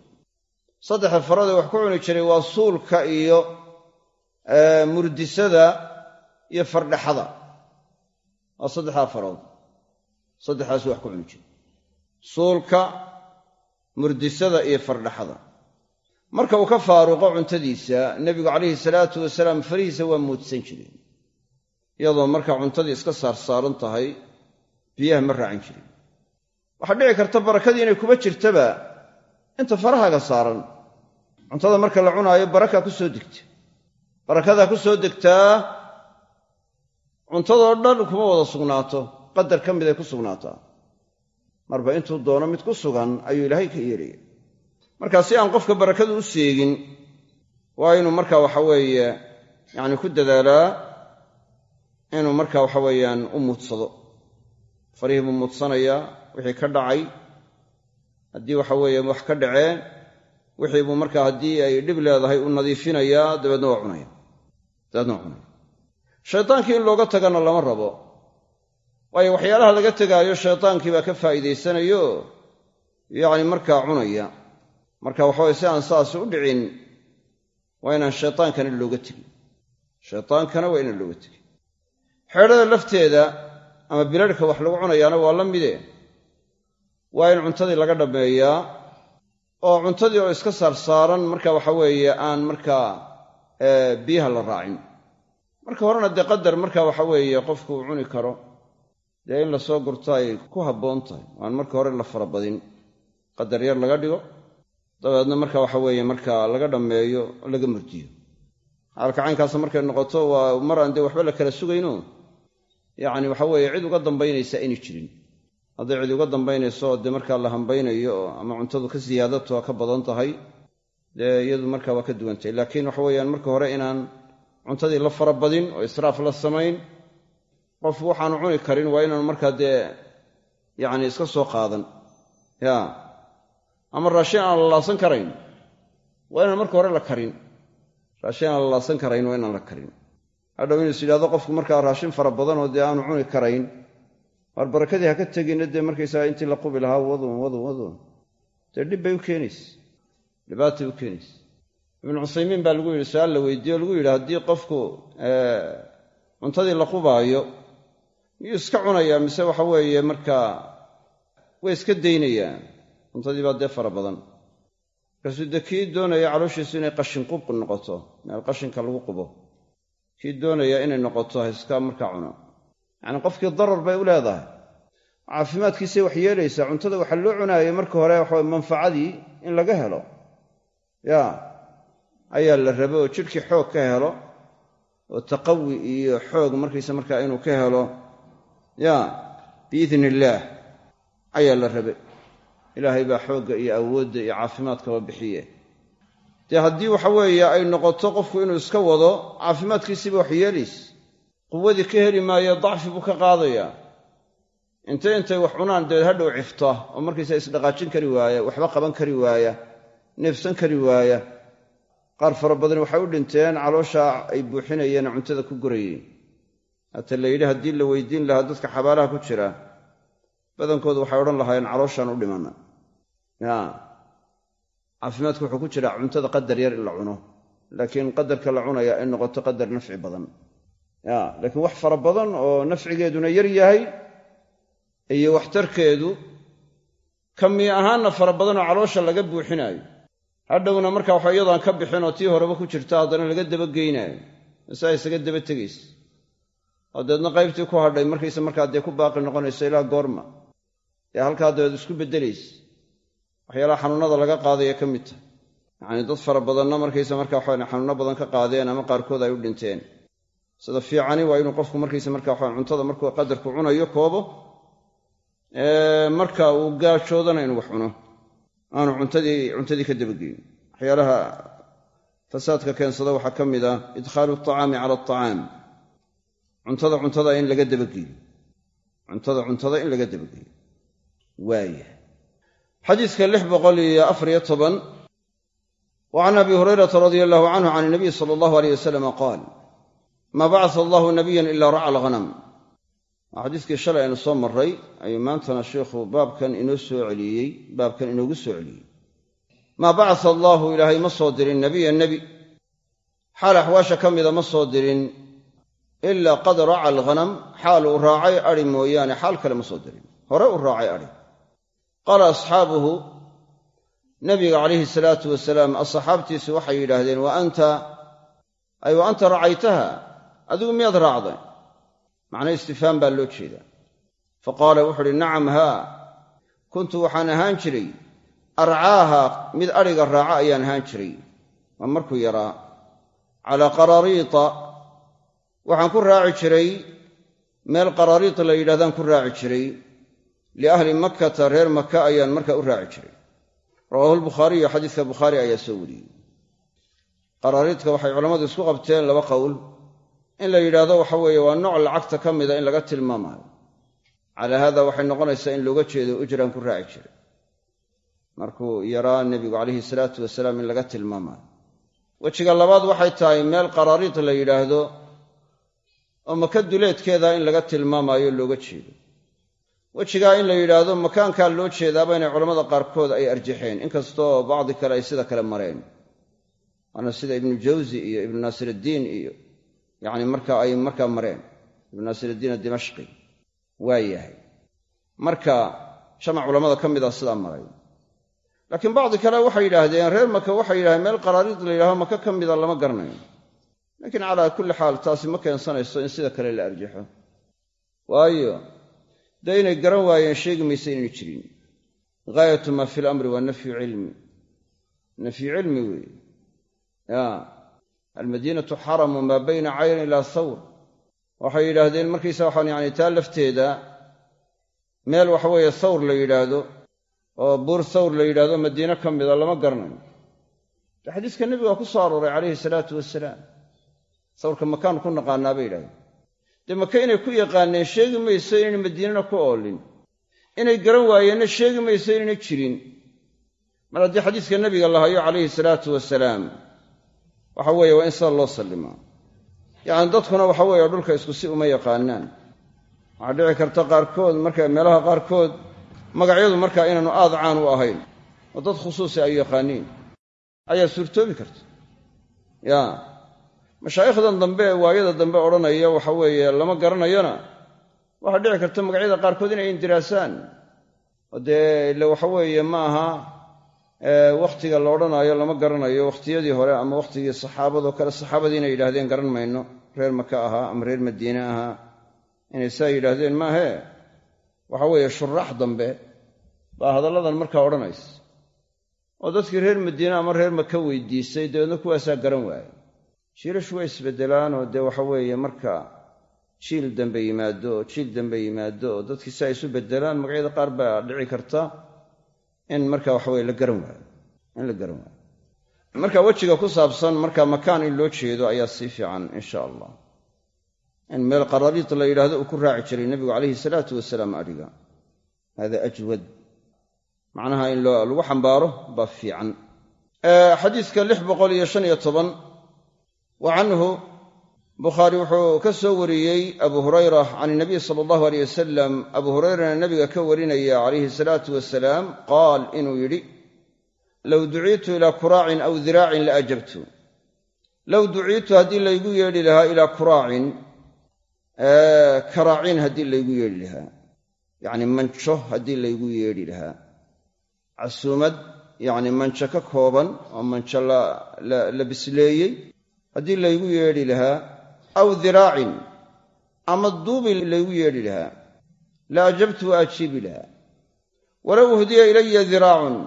Saddexda farood ee wax ku cuni jiray waa suulka iyo murdisada iyo fardhaxada. Waa saddexdaa farood. Saddexdaasuu wax ku cuni jiray. Suulka murdisada iyo fardhaxada. Marka uu ka faaruqo cuntadiisa nebigu calayhi salaatu wasalaam farihiisa waa muudsan jiray. Iyadoo markaa cuntadii iska saarsaaran tahay biyaha ma raacin jirin. Waxaa dhici karta barakadii inay kuba jirtaba inta farahaaga saaran. Cuntada marka la cunaayo barakaa ku soo degta. Barakadaa ku soo degtaa cuntadoo dhan kuma wada sugnaato. Qadar ka mid ay ku sugnaataa. Marba intuu doono mid ku sugan ayuu ilaahay ka yeelaya markaa si aan qofka barakadu u seegin waa inuu marka waxa weeye yacni ku dadaalaa inuu marka waxa weeyaan u muudsado farihii buu muudsanayaa wixii ka dhacay. Haddii waxa weeye wax ka dhaceen wixii buu markaa haddii ay dhib leedahay u nadiifinayaa dabeedna waa cunaya. Dabeedna waa cunaya. Shaydaankii in looga tagana lama rabo. Waayo waxyaalaha laga tegaayo shaydaankii baa ka faa'iidaysanayo yacni markaa cunaya. Marka waxaweye si aan saas u dhicin waa inaan shaydaankana looga tegin. Shaydaankana waa inaan looga tegin. Xeedhada lafteeda ama bilarhka wax lagu cunayaana waa la mide. Waa in cuntadii laga dhammeeyaa oo cuntadii oo iska saarsaaran marka waxa weeye aan markaa biyaha la raacin. Marka horena dee qadar marka waxa weeye qofku uu cuni karo dee in la soo gurto ay ku habboon tahay. Waan marka hore la farabadin. Qadar yar laga dhigo dabeedna marka waxa weeye marka laga dhammeeyo laga murdiyo xaalka caynkaas markay noqoto waa mar aan dee waxba la kala sugayno yacni waxa weeye cid uga dambaynaysa aynay jirin. Hadday cid uga dambaynayso dee markaa la hambaynayo ama cuntadu ka siyaadato ka badan tahay. Dee iyadu marka waa ka duwantahay laakiin waxa weeyaan marka hore inaan cuntadii la farabadin oo israaf la samayn qofku waxaanu cuni karin waa inaanu markaa dee yacni iska soo qaadan. Ya. Ama raashin aan la laasan karayn waa inaan marka hore la karin. Raashin aan la laasan karayn waa inaan la karin hadhow is yidhahdo qofku markaa raashin fara badanoo dee aanu cuni karayn waar barakadii ha ka tegina dee markaysaga intii la qubi lahaa wadun wadun wadun. Dee dhib bay u keenaysa dhibaatay u keenaysa ibnu cusaymiin baa lagu yidhi su'aal la weydiiye o lagu yidhi haddii qofku cuntadii la qubaayo miyuu iska cunayaa mise waxa weeye markaa way iska daynayaa cuntadii baa dee fara badan. Markaasuu dee kii doonaya calooshiisu inay qashin qub noqoto meel qashinka lagu qubo kii doonaya inay noqoto ha iska markaa cuno. Yacnii qofkii darar bay u leedahay. Caafimaadkiisay wax yeelaysaa cuntada waxaa loo cunaayay marka hore waxawe manfacadii in laga helo. Ya ayaa la rabe oo jidhkii xoog ka helo oo taqawi iyo xoog markaysa markaa inuu ka helo. Ya biidni illaah ayaa la rabe ilaahay baa xoogga iyo awoodda iyo caafimaadkaba bixiye dee haddii waxa weeye ay noqoto qofku inuu iska wado caafimaadkiisiiba wax yeelays quwadii ka heli maayo dacfi buu ka qaadayaa intay intay wax cunaan dabeed hadhow cifta oo markaysa isdhaqaajin kari waaya waxba qaban kari waaya neefsan kari waaya. Qaar fara badan waxay u dhinteen caloosha ay buuxinayeen cuntada ku gurayeen hata la yidhi haddii la weydiin lahaa dadka xabaalaha ku jira. Badankoodu waxay odhan lahaayeen calooshaan u dhimana. Ya caafimaadku wuxuu ku jiraa cuntada qadar yar in la cuno laakiin qadarka la cunaya ay noqoto qadar nafci badan. Ya laakiin wax fara badan oo nafcigeeduna yar yahay iyo waxtarkeedu kami ahaanna fara badan oo caloosha laga buuxinaayo. Hadhowna marka waxa iyadaan ka bixin oo tii horeba ku jirta haddana laga dabageynaayo masaa isaga daba tegaysa. Oo qaybtii ku hadhay markaysa markaa dee ku baaqi noqonayso ilaa goorma. Dee halkaa dabeed isku beddelaysa waxyaalaha xanuunada laga qaadaya ka mid tahay. Yacanii dad fara badanna markaysa markaa waxaan xanuunno badan ka qaadeen ama qaarkood ay u dhinteen. Sida fiicani waa inuu qofku markaysa marka waxaan cuntada markuu qadarku cunayo koobo marka uu gaajoodana inuu wax cuno. Aanu cuntadii cuntadii ka dabageyn waxyaalaha fasaadka keensada waxaa ka mid ah idkhaalu alطacaami cala alطacaam cuntada cuntada in laga dabageeyo cuntada cuntada in laga dabageeyo waaya xadiiska lix boqol iyo afariyo toban wa abi hurayrata radia allahu canhu can inabiy sala allahu aleyh wasalama qaal maa bacasa allahu nabiyan ilaa raca alghanam. Waa xadiiskii shalay aynu soo marray ayuu maantana sheikhu baabkan inoo soo celiyey baabkan inoogu soo celiyey. Maa bacasa allaahu ilaahay ma soo dirin nebiya nebi. Xaal axwaasha ka mida ma soo dirin ilaa qad raca alghanam xaal uu raacay adhi mooyaane xaal kale ma soo dirin. Hore u raacay adhi qaala asxaabuhu nabiga calayhi salaatu wasalaam asxaabtiisu waxay yidhaahdeen wa anta ay wa anta racaytaha adigu miyaad raacday? Macna istifhaam baa loo jeedaa fa qaala wuxuu uhi nacam haa kuntu waxaan ahaan jiray. Arcaaha mid adhiga raaca ayaan ahaan jiray. Waa markuu yaraa calaa qarariita waxaan ku raaci jiray. Meel qarariit la yidhahdaan ku raaci jiray liahli makkata reer maka ayaan markaa u raaci jiray rawaahu lbukhaariyu xadiiska bukhaari ayaa soo wariyey qarariidka waxay culammadu isku qabteen laba qowl in la yidhaahdo waxa weeye waa nooc lacagta ka mida in laga tilmaamaayo calaa haada waxay noqonaysaa in looga jeedo ujraan ku raaci jiray markuu yaraa nebigu calayhi salaatu wasalaam in laga tilmaamaayo wejiga labaad waxay tahay meel qarariid la yidhaahdo oo maka duleedkeeda in laga tilmaamaayo looga jeedo wejigaa in la yidhaahdo makaankaa loo jeedaaba inay culammada qaarkood ay arjaxeen inkastoo bacdi kale ay sida kale mareen. Waana sida ibnu jawsi iyo ibnu naasiriddiin iyo yacni marka ay markaa mareen. Ibnu naasiriddiin adimashqi waa yahay. Marka jamac culammada ka mida sidaa maray. Laakiin bacdi kale waxay yidhaahdeen reer maka waxay yidhahdeen meel qaraariid la yidhahdo maka ka mida lama garanayo. Laakiin calaa kulli xaal taasi ma keensanayso in sida kale la arjaxo waayo dee inay garan waayeen sheegi maysa inaynu jirin. Gaayatu maa fi lamri waa nafyu cilmi. Nafyu cilmi weeye. Ya almadiinatu xaramu maa bayna caynin ilaa thawr waxay yidhaahdeen markaysa waxaan yani taa lafteeda meel waxaweeye thawr la yidhaahdo oo buur thawr la yidhahdo madiine ka mida lama garanayo xadiiska nebiga ku soo arooray calayhi salaatu wasalaam thawrka makaan ku naqaanaa bay yidhahdeen dee maka inay ku yaqaaneen sheegi mayso inayna madiinana ku oolin. Inay garan waayeenna sheegi mayso inayna jirin. Mar haddii xadiiska nebiga la hayo calayhi salaatu wasalaam waxa weeye waa in sida loo sallimaa yacni dadkuna waxa weeye dhulka isku si uma yaqaanaan. Waxaa dhici karta qaarkood marka meelaha qaarkood magacyadu markaa inaanu aad caan u ahayn oo dad khusuusi ay yaqaaniin ayaa suurtoobi karta. Ya mashaayikhdan dambe ee waayada dambe odhanaya waxa weeye lama garanayona. Waxaa dhici karta magacyada qaarkood inay indiraasaan oo dee ile waxa weeye ma aha wakhtiga la odhanaayo lama garanayo wakhtiyadii hore ama wakhtigii saxaabadoo kale saxaabadii inay yidhahdeen garan mayno. Reer maka ahaa ama reer madiine ahaa inay saa yidhaahdeen maahee waxa weeye shuraax dambe baa hadalladan markaa odhanaysa. Oo dadkii reer madiine ama reer maka weydiisay dabeedna kuwaasaa garan waaya jiilashu way isbeddelaan oo dee waxa weeye marka jiil dambe yimaado oo jiil dambe yimaado oo dadkii si ay isu beddelaan magacyada qaar baa dhici karta in marka waxaweye la garan waayo in la garan waayo. Marka wejiga ku saabsan marka makaan in loo jeedo ayaa sii fiican insha allah. In meel qarariid la yidhaahdo uu ku raaci jiray nebigu calayhi salaatu wasalaam adhiga hada ajwad. Macnaha in lagu xambaaro baa fiican. Xadiiska lix boqol iyo shan iyo toban wa canhu bukhaari wuxuu ka soo wariyey abu hurayra can inabiy sala allahu aleyh wasalam abu hurayrana nabiga ka warinaya calayhi salaatu wasalaam qaal inuu yidhi low duciitu ilaa kuraacin aw diraacin la ajabtu. Low duciitu haddii laygu yeedhi lahaa ilaa kuraacin karaacin haddii laygu yeedhi lahaa. Yacni manjo haddii laygu yeedhi lahaa. Casuumad yacni manjo ka kooban oo manjo la bisleeyey haddii laygu yeedhi lahaa aw diraacin ama duubi laygu yeedhi lahaa la ajabtu wa ajiibi lahaa. Walow uhdiya ilaya diraacun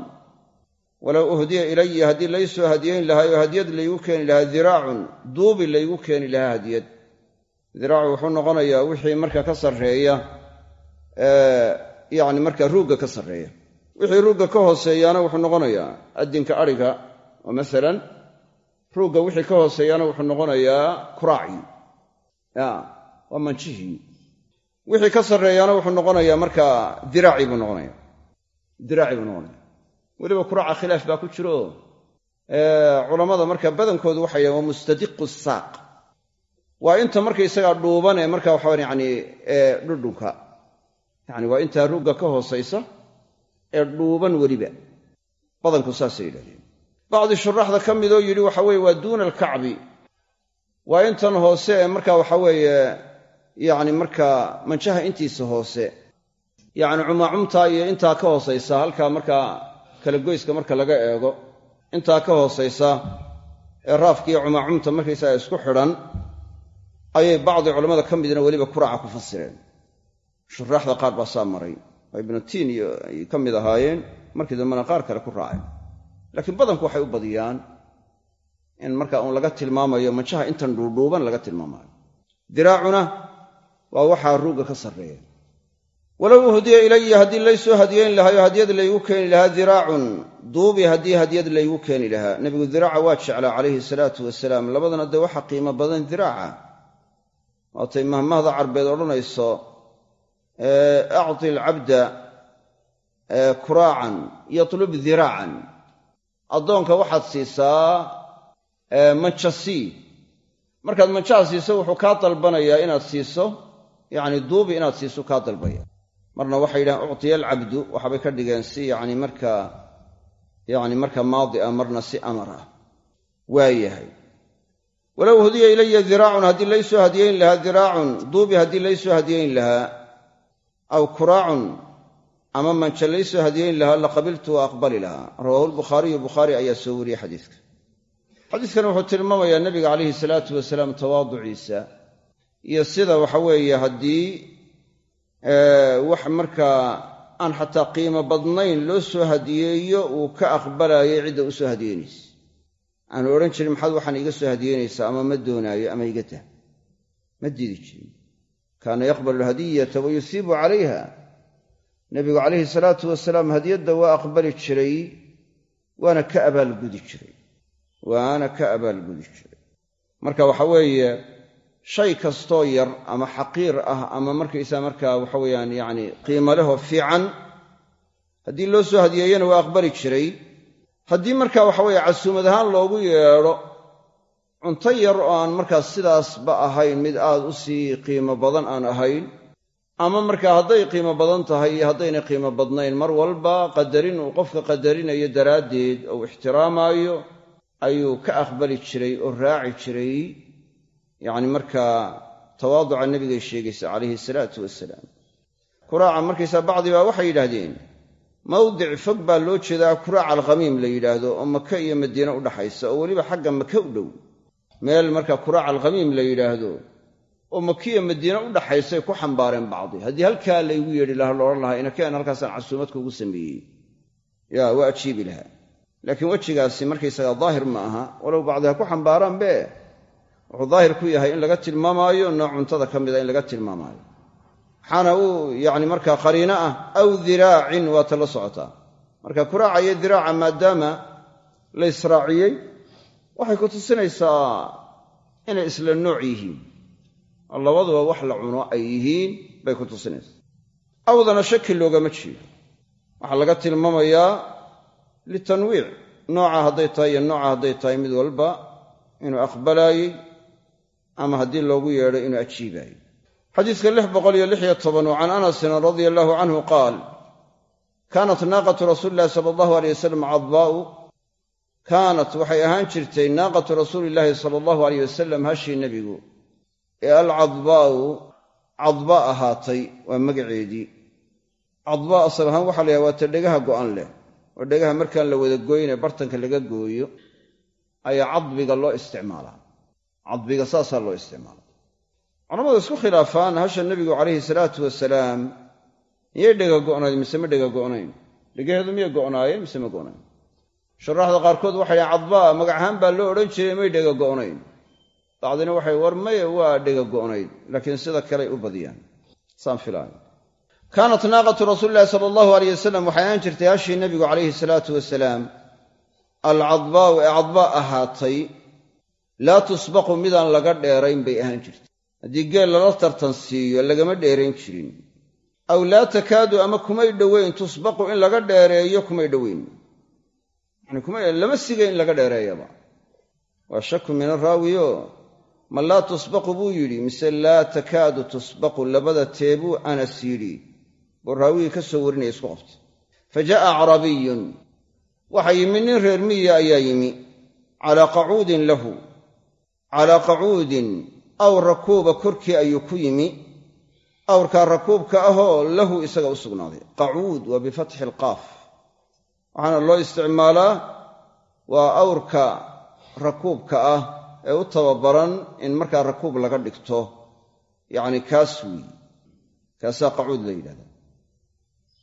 walow uhdiya ilaya haddii laysoo hadiyayn lahaa oo hadiyad laygu keeni lahaa diraacun duubi laygu keeni lahaa hadiyad. Diraacu wuxuu noqonayaa wixii marka ka sarreeya yacni marka ruugga ka sarreeya. Wixii ruugga ka hooseeyaana wuxuu noqonayaa addinka adhiga oo masalan ruugga wixii ka hooseeyaana wuxuu noqonayaa kuraaci. Ya waa manjihii wixii ka sarreeyaana wuxuu noqonayaa markaa diraaci buu noqonaya. Diraaci buu noqonaya. Weliba kuraaca khilaaf baa ku jiro. Culammada marka badankoodu waxay yidhahen waa mustadiqu saaq. Waa inta markaysagaa dhuuban ee marka waxaa yani dhudhunka. Yani waa intaa rugga ka hoosaysa ee dhuuban weliba. Badanku saasay yidhahdeen bacdi shuraaxda ka midoo yidhi waxa weeye waa duuna alkacbi. Waa intan hoose ee marka waxa weeye yacni markaa manjaha intiisa hoose. Yacni cumaacumtaa iyo intaa ka hoosaysa halkaa markaa kala goyska marka laga eego. Intaa ka hoosaysa ee raafkiiyo cumaacumta markaysaga isku xidhan ayay bacdi culammada ka midna weliba kuraaca ku fasireen. Shuraaxda qaar baa saa maray. Oo ibnu tiin iyo ay ka mid ahaayeen markii dambena qaar kale ku raaceen laakiin badanku waxay u badiyaan in marka uun laga tilmaamayo manjaha intan dhuudhuuban laga tilmaamayo diraacuna waa waxaa ruugga ka sarreeya. Walow uhdiya ilaya haddii laysoo hadiyeyn lahayo hadyad laygu keeni lahaa diraacun duubi haddii hadyad laygu keeni lahaa. Nebigu diraaca waa jeclaa calayhi salaatu wasalaam labadana dee waxa qiimo badan diraaca. Waatay mahmahda carbeed odhanayso acti alcabda kuraacan yatlub diraacan addoonka waxaad siisaa manja sii markaad manjaha siiso wuxuu kaa dalbanayaa inaad siiso yacni duubi inaad siiso kaa dalbaya. Marna waxay yidhahaan uctiya alcabdu waxaabay ka dhigeen si yacni markaa yacni marka maadi ah marna si amar ah. Waayahay walow hudiya ilaya diraacun haddii laysoo hadiyeyn lahaa diraacun duubi haddii laysoo hadiyeyn lahaa aw kuraacun ama manja laysoo hadiyeyn lahaa laqabiltu wa aqbali lahaa. Rawaahu lbukhaariyu bukhaari ayaa soo wariyey xadiidka xadiidkan wuxuu tilmaamayaa nebiga calayhi salaatu wasalaam tawaaduciisa iyo sida waxa weeye haddii wax markaa aan xataa qiimo badnayn loo soo hadiyeeyo uu ka aqbalayay cidda u soo hadiyeynaysa. Aanu odhan jirin maxaad waxaan iga soo hadiyeynaysaa ama ma doonaayo ama iga dah ma diidi jirin. Kaana yaqbalu alhadiyata wa yusiibu calayha nebigu calayhi salaatu wasalaam hadiyadda waa aqbali jiray waana ka abaalgudi jiray. Waana ka abaalgudi jiray. Marka waxa weeye shay kastoo yar ama xaqiir ah ama markaysaa markaa waxa weeyaan yacni qiimo leho fiican haddii loo soo hadiyeeyana waa aqbali jiray. Haddii marka waxa weeye casuumad ahaan loogu yeedho cunto yar oo aan markaas sidaasba ahayn mid aad u sii qiimo badan aan ahayn ama markaa hadday qiimo badan tahay iyo haddaynay qiimo badnayn mar walba qadarin uu qofka qadarinayo daraaddeed ou ixtiraamaayo ayuu ka aqbali jiray oo raaci jiray yacni markaa tawaaduca nebigay sheegaysa calayhi salaatu wasalaam kuraaca markaysaa bacdi baa waxay yidhaahdeen mawdic fog baa loo jeedaa kuraaca alkhamiim la yidhaahdo oo maka iyo madiine u dhaxaysa oo weliba xagga maka u dhow. Meel marka kuraaca alkhamiim la yidhaahdo oo makiya madiine u dhaxaysay ku xambaareen bacdi. Haddii halkaa laygu yeedhi laha loodhan lahaa inakeen halkaasaan casuumadka ugu sameeyey. Yaa waa ajiibi lahaa. Laakiin wejigaasi markaysagaa daahir ma aha walow bacdi ha ku xambaaraanbe wuxuu daahir ku yahay in laga tilmaamaayo nooc cuntada ka mida in laga tilmaamaayo. Waxaana uu yacni markaa qariino ah aw diraacin waa ta la socotaa. Marka kuraaca iyo diraaca maadaama la israaciyey waxay ku tusinaysaa inay isla nooc yihiin oo labaduba wax la cuno ay yihiin bay ku tusinaysaa awdana shaki loogama jeedo. Waxaa laga tilmaamayaa litanwiic. Nooca hadday tahay iyo nooca hadday tahay mid walba inuu aqbalaayey ama haddii loogu yeedho inuu ajiibaayey xadiiska can anasin radia allahu canhu qaal kaanat naaqatu rasuuli illahi sala allahu aleyh wasalam cadbaa'u kaanat waxay ahaan jirtay naaqatu rasuuli illaahi sala allahu aleyh wasalam hashii nebigu ee alcadbaa'u cadba ahaatay waa magaceedii. Cadba asal ahaan waxa la yhaha waa ta dhegaha go'an leh. Oo dhegaha markaan la wada gooyne bartanka laga gooyo ayaa cadbiga loo isticmaalaa. Cadbiga saasaa loo isticmaala culamadu isku khilaafaan hasha nebigu calayhi salaatu wasalaam miyay dhega go'nayd mise ma dhega go'nayn dhegaheedu miyay go'naayeen mise ma go'nayn shuraaxda qaarkood waxay dhahen cadbaa magac ahaan baa loo odhan jiray may dhega go'nayn bacdina waxay war maye waa dhega go'nayd laakiin sida kaley u badiyaan saan filaayo kaanat naaqatu rasuulilahi sala allahu aleyh wasalam waxay ahaan jirtay hashii nebigu calayhi salaatu wasalaam alcadbaa'u ee cadbaa ahaatay laa tusbaqu midaan laga dheerayn bay ahaan jirtay haddii geel lala tartan siiyo lagama dheerayn jirin aw laa takaadu ama kumay dhoweyn tusbaqu in laga dheereeyo kumay dhoweyn yani lama siga in laga dheereeyaba waa shaku min araawiyo ma laa tusbaqu buu yidhi mise laa takaadu tusbaqu labada teebuu anas yidhi buu raawigii ka soo warinaya isku qabta fa jaa'a acrabiyun waxa yimi nin reer miya ayaa yimi calaa qacuudin lahu calaa qacuudin awr rakuuba korkii ayuu ku yimi awrkaa rakuubka ahoo lahu isaga u sugnaaday. Qacuud waa bifatxi alqaaf waxaana loo isticmaalaa waa awrka rakuubka ah ee u tababaran in markaa rakuub laga dhigto. Yacni kaas weeye kaasaa qacuud la yidhahdaa.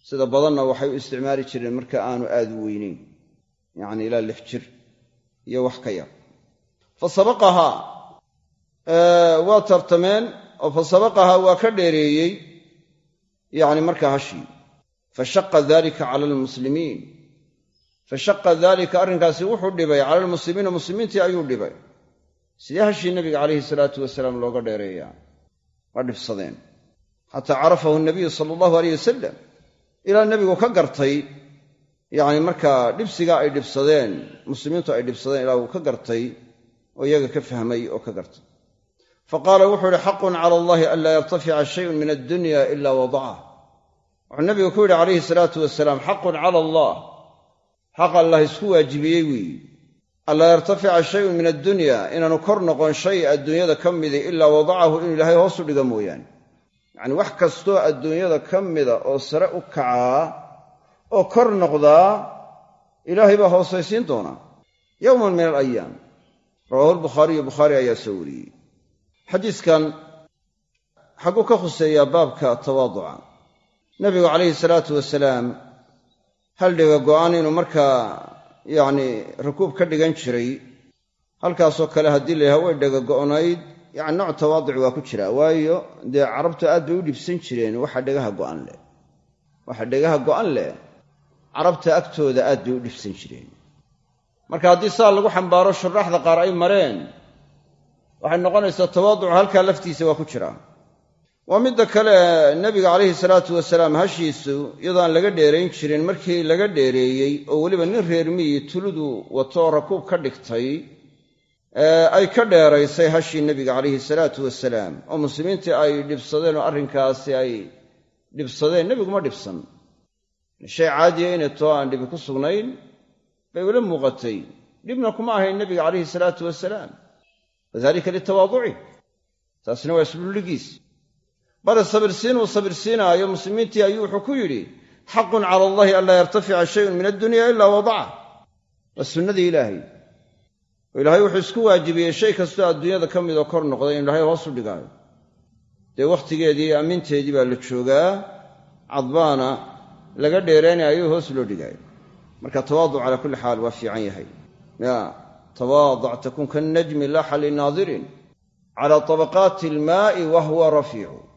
Sida badanna waxay u isticmaali jireen marka aanu aad u weynayn yacni ilaa lix jir iyo wax ka yar. Fa sabaqahaa waa tartameen oo fa sabaqahaa waa ka dheereeyey yacni markaa hashii. Fa shaqa dalika cala almuslimiin. Fa shaqa daalika arrinkaasi wuxuu dhibay cala almuslimiina muslimiintii ayuu dhibay sidee hashii nabiga calayhi salaatu wasalaam looga dheereeyaa? Waa dhibsadeen. Xataa carafahu nabiyu sala allahu aleyh wasalam ilaa nebigu ka gartay yacni markaa dhibsigaa ay dhibsadeen muslimiintu ay dhibsadeen ilaa uu ka gartay oo iyaga ka fahmay oo ka gartay. Fa qaala wuxuu ihi xaqun cala allahi an laa yartafica shayun min addunya ila wadacah wuxuu nabigu ku yidhi calayhi salaatu wasalaam xaqun cala allah. Xaq allah isku waajibiyey weeyi anlaa yartafica shayun min addunya inaanu kor noqon shay adduunyada ka midi ilaa wadacahu inuu ilaahay hoosu dhiga mooyaane. Yacni wax kastoo adduunyada ka mida oo sare u kacaa oo kor noqdaa ilaahay baa hoosaysiin doonaa. Yowman min alayaam rawaahu lbukhaariyu bukhaari ayaa soo wariyey. Xadiiskan xagguu ka khuseeyaa baabka tawaaduca. Nabigu calayhi salaatu wasalaam haldhiga go'aan inuu markaa yacni rakuub ka dhigan jiray halkaasoo kale haddii la yidhaha way dhega go'nayd yacni nooc tawaaduc waa ku jira. Waayo dee carabtu aad bay u dhibsan jireen waxa dhegaha go'an leh. Waxa dhegaha go'an leh carabta agtooda aad bay u dhibsan jireen. Marka haddii saa lagu xambaaro shuraaxda qaar ay mareen waxay noqonaysaa tawaaducu halkaa laftiisa waa ku jira waa midda kale nebiga calayhi salaatu wasalaam hashiisu iyadoo aan laga dheerayn jirin markii laga dheereeyey oo weliba nin reer miyi tuludu wato rakuub ka dhigtay ay ka dheeraysay hashii nebiga calayhi salaatu wasalaam. Oo muslimiintii ay dhibsadeen oo arrinkaasi ay dhibsadeen nebiguma dhibsan. Shay caadiya inay too aan dhibi ku sugnayn bay ula muuqatay. Dhibna kuma ahayn nebiga calayhi salaatu wasalaam. Wadalika litawaaduci taasina waa isdhulligiis bale sabirsiin uu sabirsiinaayo muslimiintii ayuu wuxuu ku yidhi xaqun cala allahi an laa yartafica shayun min addunya ilaa wadaca waa sunnadii ilaahay. Oo ilaahay wuxuu isku waajibiyey shay kastoo adduunyada ka midoo kor noqday inu ilaahay hoos u dhigaayo. Dee wakhtigeedii iyo amminteedii baa la joogaa cadbaana laga dheeraynaayo hoos loo dhigaayo. Marka tawaaduc calaa kulli xaal waa fiican yahay. Ya tawaadac takun kannajmi laaxa linaadirin cala tabaqaati almaa'i wa rafiicu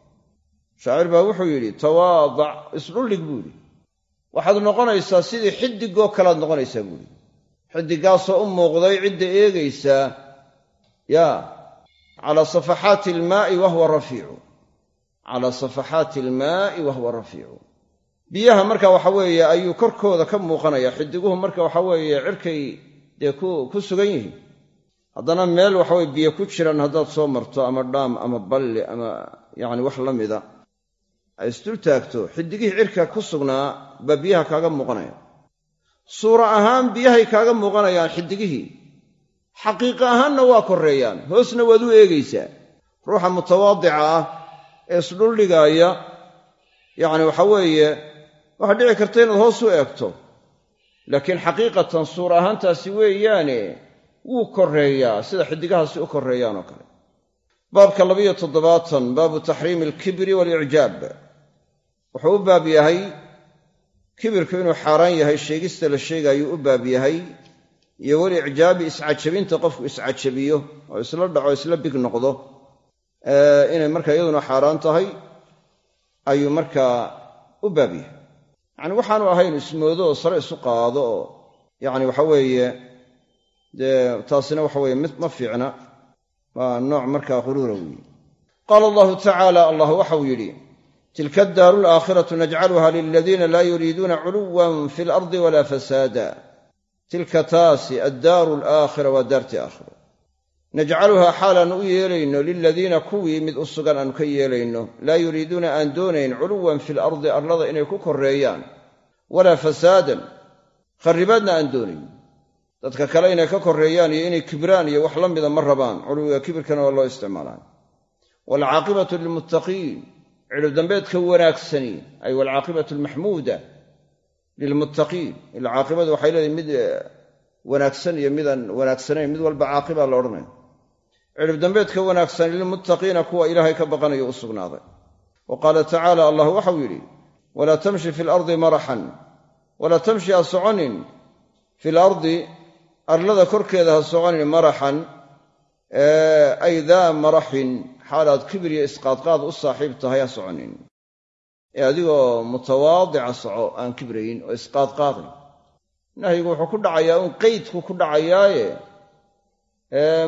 shaacir baa wuxuu yidhi tawaadac isdhullig buu yidhi waxaad noqonaysaa sidii xidigoo kalead noqonaysaa buuhi xidiggaasoo u muuqday cidda eegaysaa ya calaa safaxaati almaa'i wa huwa rafiicu. Calaa safaxaati almaa'i wa huwa rafiicu. Biyaha marka waxa weeye ayuu korkooda ka muuqanaya xidiguhu marka waxa weeye cirkay dee ku sugan yihiin. Haddana meel waxaweye biyo ku jiran haddaad soo marto ama dhaam ama balli ama yacni wax la mida ay isdul taagto xidigihii cirka ku sugnaa baa biyaha kaaga muuqanaya. Suura ahaan biyahay kaaga muuqanayaan xidigihii. Xaqiiqa ahaanna waa korreeyaan. Hoosna waad u eegaysaa. Ruuxa mutawaadica ah ee isdhuldhigaaya yacni waxa weeye waxaa dhici karta inaad hoos u eegto. Laakiin xaqiiqatan suura ahaantaasi weeyaane wuu korreeyaa sida xidigahaasi u korreeyaan oo kale. Baabka labayo toddobaatan baabu taxriimi alkibri waalicjaab wuxuu u baab yahay kibirku inuu xaaraan yahay sheegista la sheegaayuu u baab yahay iyo walicjaabi iscajabinta qofku iscajabiyo oo isla dhaco isla big noqdo inay marka iyaduna xaaraan tahay ayuu markaa u baab yahay. Yacni waxaanu ahayn ismoodo oo sare isu qaado oo yacni waxa weeye dee taasina waxa weeye mid ma fiicna waa nooc markaa quruura weeye. Qaala allahu tacaala allah waxau yidhi tilka addaaru alaakhiratu najcaluha liladiina laa yuriiduuna culuwan fi alardi walaa fasaada tilka taasi addaaru alaakhira waa daartii aakhiro najcaluhaa xaalaannu u yeelayno liladiina kuwii mid u sugan aanu ka yeelayno laa yuriiduuna aan doonayn culuwan fi lardi arlada inay ku korreeyaan walaa fasaadan kharribaadna aan doonayn dadka kale inay ka korreeyaan iyo inay kibraan iyo wax la mida ma rabaan culuwiga kibirkana waa loo isticmaalaa waalcaaqibatu lilmuttaqiin cidhibdambeedka wanaagsani ay waalcaaqibatu almaxmuuda lilmuttaqiin ila waxay leedahay mid wanaagsan iyo midaan wanaagsanayn mid walba caaqibaa la odhanaya cidhibdambeedka wanaagsan lilmuttaqiina kuwa ilaahay ka baqanayo u sugnaaday wa qaala tacaala allah waxau yidhi walaa tamshi fi lardi maraxan walaa tamshi ha soconin fi lardi arlada korkeeda ha soconin maraxan ay daa maraxin xaalaad kibir iyo isqaadqaad u saaxiib tahay ha soconin. Ee adigoo mutawaadica soco aan kibrayn oo isqaadqaadin. Nahyigu wuxuu ku dhacayaa un qeydku ku dhacayaaye.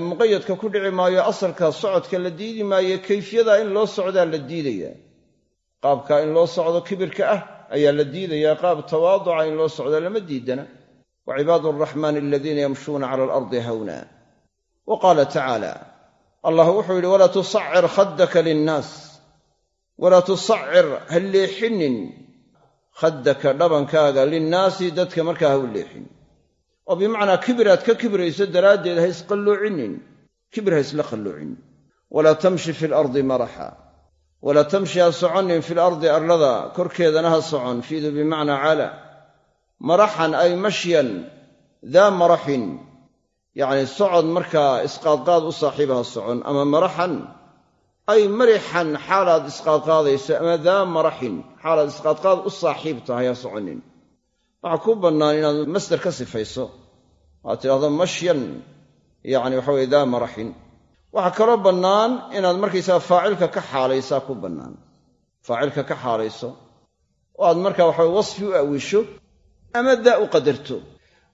Muqayadka ku dhici maayo asalka socodka la diidi maaye kayfiyadaa in loo socdaa la diidayaa qaabkaa in loo socdo kibirka ah ayaa la diidayaa qaab tawaaduca in loo socdo lama diidana. Wa cibaadu araxmaani aladiina yamshuuna cala alardi hawna. Wa qaala tacaala allah wuxuu yidhi walaa tusacir khaddaka linnaas walaa tusacir ha leexinin khaddaka dhabankaaga linnaasi dadka markaa ha u leexin. Oo bimacnaa kibiraad ka kibrayso daraaddeed ha isqalloocinin kibir ha isla qalloocin walaa tamshi fi lardi maraxa walaa tamshi ha soconin fi lardi arlada korkeedana ha socon fiidu bimacnaa cala. Maraxan ay mashyan daa maraxin yacni socod markaa isqaadqaad u saaxiiba ha socon ama maraxan ay marixan xaalaad isqaadqaadayso ama daa maraxin xaalaad isqaadqaad u saaxiib tahay ha soconin. Waxaa ku bannaan inaad masder ka sifayso. Waad tidhahdo mashyan yacni waxa weye daa maraxin. Waxaa kaloo bannaan inaad markaysaga faacilka ka xaalaysaa ku bannaan. Faacilka ka xaalayso. Oo aad markaa waxaweye wasfi u awisho ama daa u qadarto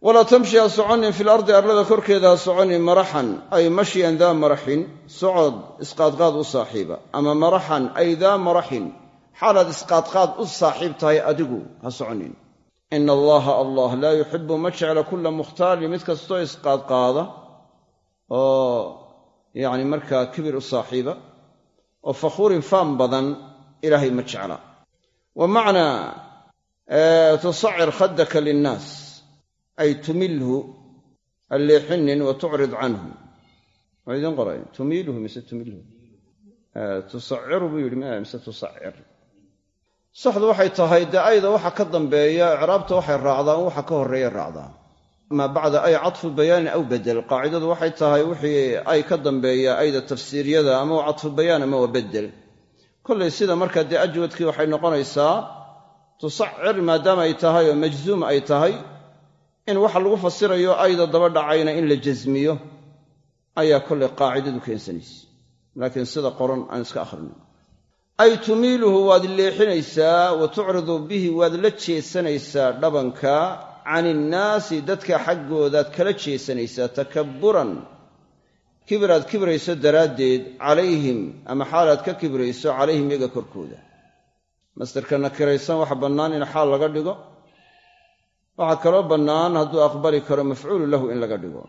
walaa tamshi ha soconin fi lardi arlada korkeeda ha soconin maraxan ay mashyan daa maraxin socod isqaadqaad u saaxiiba. Ama maraxan ay daa maraxin xaalaad isqaadqaad u saaxiib tahay adigu ha soconin. Ina allaha allah laa yuxibu ma jecla kulla mukhtaalin mid kastoo isqaadqaada oo yacni markaa kibir u saaxiiba oo fakhuurin faan badan ilaahay ma jecla. Wa macnaa tusacir ay tumilhu ha leexinin wa tucrid canhu waa idin qoray. Tumiilhu mise tumilhu? Tusaciru buu yidhi ma mise tusacir. Saxdu waxay tahay dee ayda waxa ka dambeeya icraabta waxay raacdaan waxa ka horreeya raacdaan maa bacda ay cadfu bayaanin aw bedel. Qaacidadu waxay tahay wixii ay ka dambeeya ayda tafsiiriyada ama waa cadfu bayaan ama waa bedel. Kollay sida markaa dee ajwadkii waxay noqonaysaa tusacir maadaama ay tahay oo majzuum ay tahay in waxa lagu fasirayo ayda daba dhacayna in la jasmiyo ayaa kollay qaacidadu keensanaysa. Laakiin sida qoran aan iska akhrino. Ay tumiiluhu waad leexinaysaa wa tucridu bihi waad la jeesanaysaa dhabanka can innaasi dadka xaggoodaad kala jeesanaysaa takabburan. Kibiraad kibrayso daraaddeed calayhim ama xaalaad ka kibrayso calayhim yaga korkooda. Masdarka nakiraysan waxa bannaan in xaal laga dhigo waxaa kaloo bannaan hadduu aqbali karo mafcuulu lahu in laga dhigo.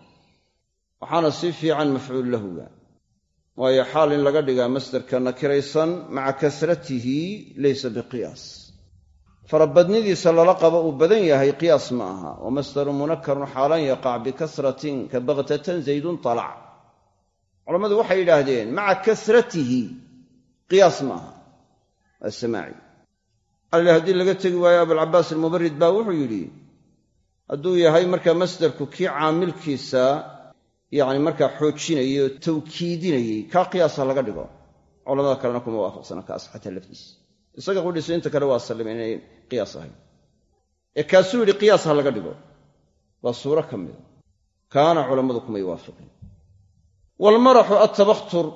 Waxaana sii fiican mafcuul lahuga waayo xaal in laga dhigaa masdarka nakiraysan maca kasratihi laysa biqiyaas. Farabadnidiisa lala qabo uu badan yahay qiyaas ma aha. Wa masdaru munakarun xaalan yaqac bikasratin ka baktatan zaydun talac. Culammadu waxay yidhaahdeen maca kasratihi qiyaas ma aha. Waa samaaci alle haddii laga tegi waayo abulcabaas almubarid baa wuxuu yidhi hadduu yahay markaa masdarku kii caamilkiisa yacni markaa xoojinayay oo tawkiidinayey kaa qiyaasa laga dhigo. Culamada kalena kuma waafaqsana kaas xataa laftiisa. Isaga qudhiisu inta kale waa sallim inay qiyaas ahayn. Ee kaasuu yidhi qiyaas ha laga dhigo. Waa suuro ka mida kaana culammadu kumay waafiqin waalmaraxu attabakhtur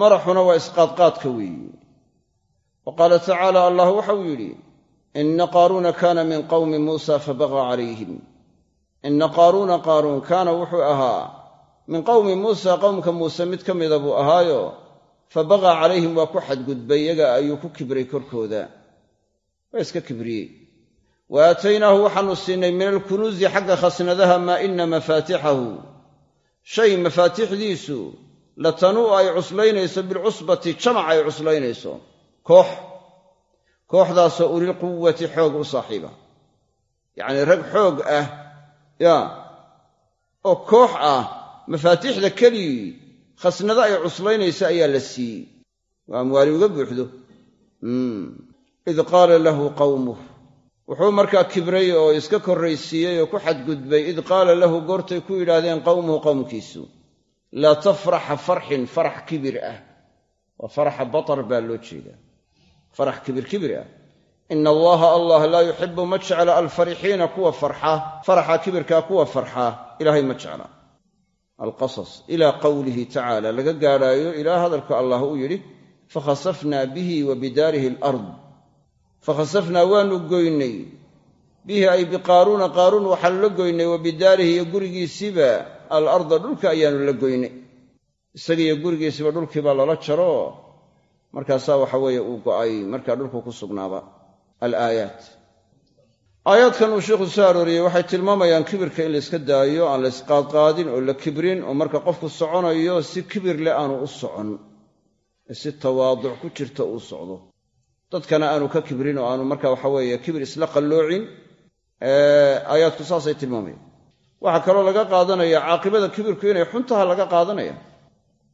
maraxuna waa isqaadqaadka weeye. Wa qaala tacaala allah waxau yidhi ina qaaruuna kaana min qowmi muusa fabagaa calayhim ina qaaruuna qaaruun kaana wuxuu ahaa min qowmi muusa qowmka muuse mid ka mida buu ahaayo fa bagaa calayhim waa ku xadgudbay yaga ayuu ku kibray korkooda waa iska kibriyey wa aataynaahu waxaanu siinay min alkunuusi xagga khasnadaha maa ina mafaatixahu shay mafaatixdiisu latanuu ay cuslaynayso bilcusbati jamac ay cuslaynayso koox kooxdaasoo ulilquwati xoog u saaxiiba. Yacnii rag xoog ah yaa oo koox ah mafaatiixda keligii khasnado ay cuslaynaysa ayaa la siiyey. Waa amwaali uga buuxdo. Id qaala lahu qawmuh wuxuu markaa kibray oo iska korraysiiyey oo ku xadgudbay id qaala lahu goortay ku yidhaahdeen qowmuhu qowmkiisu laa tafraxa farxin farax kibir ah. Waa faraxa batar baa loo jeedaa farax kibir kibir ah ina allaha allah laa yuxibu ma jecla alfarixiina kuwa farxa faraxa kibirkaa kuwa farxa ilaahay ma jecla alqasas. Ilaa qowlihi tacaala laga gaadhaayo ilaa hadalka allah uu yidhi fakhasafnaa bihi wa bidaarihi alard. Fakhasafnaa waanu goynay. Bihi ay biqaaruuna qaaruun waxaanu la goynay wa bidaarihi iyo gurigiisiiba. Alarda dhulka ayaanu la goynay. Isagiiyo gurigiisiba dhulkiibaa lala jaro markaasaa waxa weeye uu go'ay markaa dhulku ku sugnaaba alaayaat aayaadkan uu sheikhu soo arooriyey waxay tilmaamayaan kibirka in la yska daayo aan la ysqaadqaadin oo la kibrin oo marka qofku soconayo si kibir leh aanu u socon si tawaaduc ku jirta uu socdo. Dadkana aanu ka kibrin oo aanu marka waxa weeye kibir isla qalloocin aayaadku saasay tilmaamayaan. Waxaa kaloo laga qaadanaya caaqibada kibirku inay xuntaha laga qaadanaya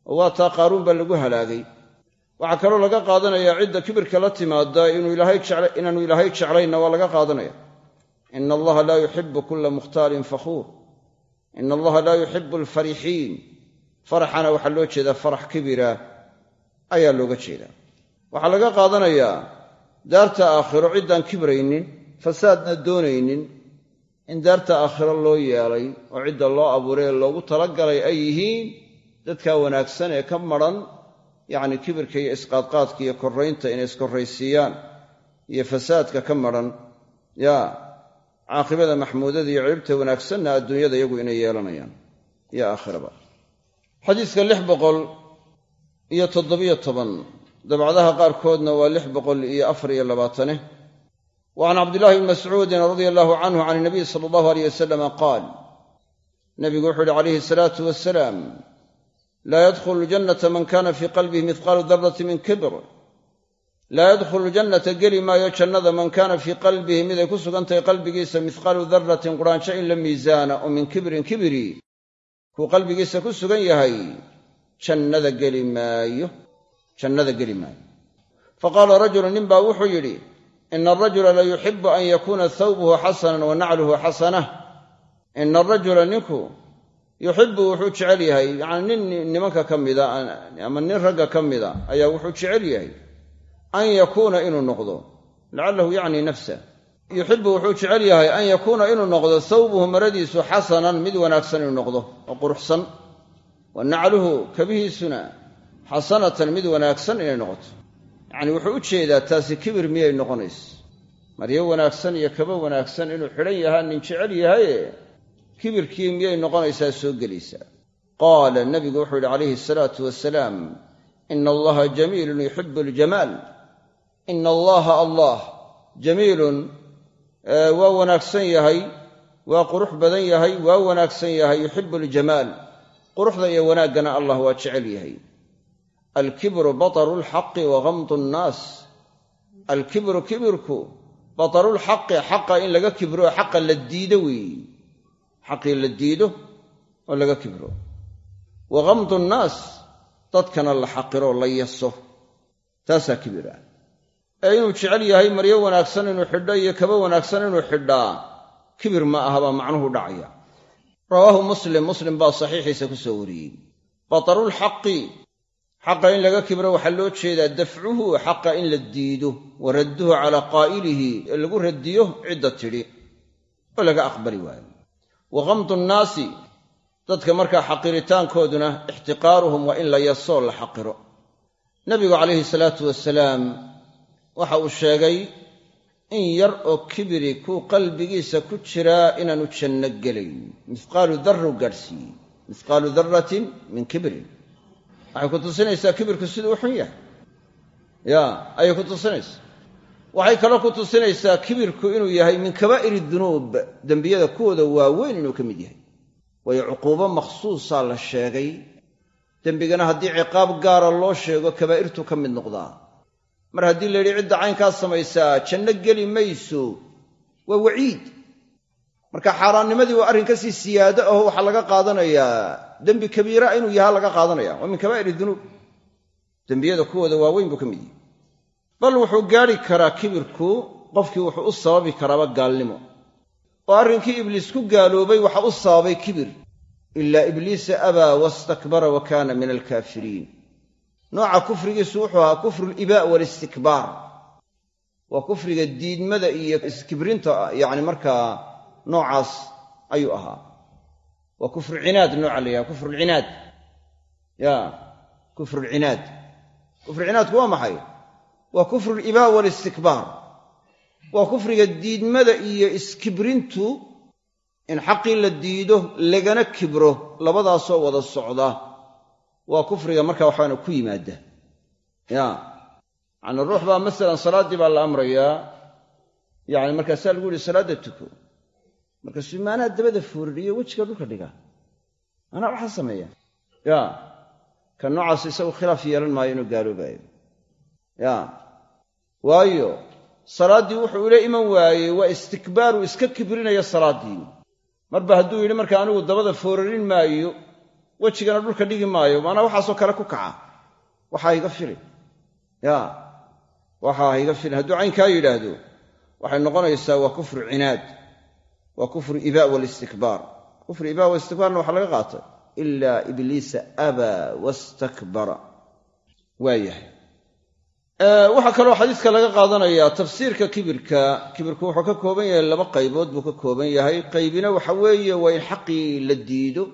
oo waa taa qaaruun baa lagu halaagay waxaa kaloo laga qaadanaya cidda kibirka la timaada inaanu ilaahay jeclaynna waa laga qaadanaya. Ina allaha laa yuxibu kula mukhtaalin fakhuur ina allaha laa yuxibu alfarixiin faraxana waxaa loo jeedaa farax kibira ayaa looga jeedaa. Waxaa laga qaadanayaa daarta aakhiro ciddaan kibraynin fasaadna doonaynin in daarta aakhiro loo yeelay oo cidda loo abuuray loogu talagalay ay yihiin dadka wanaagsan ee ka madran yacni kibirka iyo isqaadqaadka iyo korraynta inay iskorraysiiyaan iyo fasaadka ka madran yaa caaqibada maxmuudada iyo ciribta wanaagsanna adduunyada iyagu inay yeelanayaan iyo aakhiraba. Xadiiska lix boqol iyo toddobiyo toban dabcadaha qaarkoodna waa lix boqol iyo afar iyo labaatane. Wa can cabdillahi bni mascuudin radia allahu canhu can inabiy sala allahu aleyh wasalama qaal nabigu wuxuu uhi calayhi asalaatu wasalaam laa yadkhulu ljannata man kana fii qalbihi mihqaalu darati min kibr laa yadkhulu ljannata geli maayo jannada man kaana fii qalbihi mid ay ku sugantahay qalbigiisa mihqaalu daratin quraansho in la miisaana oo min kibrin kibri kuu qalbigiisa ku sugan yahay jannada geli maayo jannada geli maayo faqaala rajulu nin baa wuxuu yidhi ina arajula la yuxibu an yakuuna thawbuhu xasanan wa nacluhu xasanah ina yuxibu wuxuu jecel yahay. Yacni nin nimanka ka mida ama nin ragga ka mida ayaa wuxuu jecel yahay an yakuuna inuu noqdo. Lacalahu yacni nafsa. Yuxibu wuxuu jecel yahay an yakuuna inuu noqdo thawbuhu maradiisu xasanan mid wanaagsan inuu noqdo oo quruxsan. Wa nacluhu kabihiisuna xasanatan mid wanaagsan inay noqoto. Yacnii wuxuu u jeedaa taasi kibir miyay noqonayso maryo wanaagsan iyo kaba wanaagsan inuu xidhan yahaa nin jecel yahaye kibirkii miyay noqonaysaa soo gelaysaa qaala nabigu wuxuu yidhi calayhi asalaatu wasalaam ina allaha jamiilun yuxibu aljamaal ina allaha allah jamiilun waa wanaagsan yahay waa qurux badan yahay waa wanaagsan yahay yuxibu aljamaal quruxda iyo wanaaggana allah waa jecel yahay. Alkibru bataru lxaqi wa gamdu nnaas. Alkibru kibirku batarulxaqi xaqa in laga kibro xaqa la diido weeye xaqii la diido oo laga kibro. Wa gamdu nnaas dadkana la xaqiroo la yaso. Taasaa kibir ah ee inuu jecel yahay maryo wanaagsan inuu xidho iyo kaba wanaagsan inuu xidhaa kibir ma aha baa macnuhu dhacaya. Rawaahu muslim muslim baa saxiixiisa ku soo wariyey. Batarulxaqi xaqa in laga kibro waxaa loo jeedaa dafcuhu xaqa in la diido wa radduhu calaa qaa'ilihi ee lagu radiyo cidda tidhi oo laga aqbali waayo wa gamdu nnaasi dadka markaa xaqiritaankooduna ixtiqaaruhum waa in la yasoo la xaqiro. Nebigu calayhi salaatu wasalaam waxa uu sheegay in yar oo kibiri kuu qalbigiisa ku jiraa inaanu janno gelayn. Mihqaalu darru gaadhsiiyey mihqaalu darratin min kibrin waxay ku tusinaysaa kibirku siduu u xun yahay? Ya ayay ku tusinaysaa waxay kaloo ku tusinaysaa kibirku inuu yahay min kabaa'ir dunuub dembiyada kuwooda waaweyn inuu ka mid yahay. Waayo cuquubo makhsuusaa la sheegay. Dembigana haddii ciqaab gaara loo sheego kabaa'irtu ka mid noqdaa. Mar haddii la yidhi cidda caynkaas samaysaa janno geli mayso waa waciid. Marka xaaraannimadii waa arrin ka sii siyaado aho waxaa laga qaadanayaa dembi kabiira inuu yahaa laga qaadanaya waa min kabaa'ir dunuub. Dembiyada kuwooda waaweyn buu ka mid yahay bal wuxuu gaadhi karaa kibirku qofkii wuxuu u sababi karaaba gaalnimo. oo arrinkii ibliis ku gaaloobay waxa u sababay kibir. Ilaa ibliisa abaa wastakbara wa kaana min alkaafiriin. Nooca kufrigiisu wuxuu ahaa kufru libaa' walistikbaar waa kufriga diidmada iyo iskibrinta yacni markaa noocaas ayuu ahaa. Waa kufru cinaad nooca la yidhaha kufrulcinaad ya kufrulcinaad kufrucinaadku waa maxay waa kufru libaa' walistikbaar waa kufriga diidmada iyo iskibrintu in xaqii la diido lagana kibro labadaasoo wada socda. Waa kufriga marka waxaana ku yimaada ya. Yacni ruux baa masalan salaaddii baa la amrayaa. Yacni markaasaa lagu yihi salaadda tuko. Markaasuu maanaa dabada fooririyo wejiga dhulka dhiga. Manaa waxaa sameeya. Ya. Ka noocaas isagu khilaaf yeelan maayo inuu gaaloobaayo ya. Waayo salaaddii wuxuu ila iman waayey waa istikbaaru iska kibrinaya salaaddii. Marba hadduu yidhi marka anigu dabada foorarin maayo wejigana dhulka dhigi maayo maanaa waxaasoo kale ku kaca. Waxaa iga fili ya. Waxaa iga filin hadduu caynkaa yidhaahdo waxay noqonaysaa waa kufru cinaad waa kufru ibaa walistikbaar kufru ibaa walistikbaarna waxaa laga qaatay ilaa ibliisa abaa wastakbara. Waa yahay waxaa kaloo xadiiska laga qaadanayaa tafsiirka kibirka. Kibirku wuxuu ka kooban yahay laba qaybood buu ka kooban yahay. Qaybina waxa weeye waa in xaqii la diido.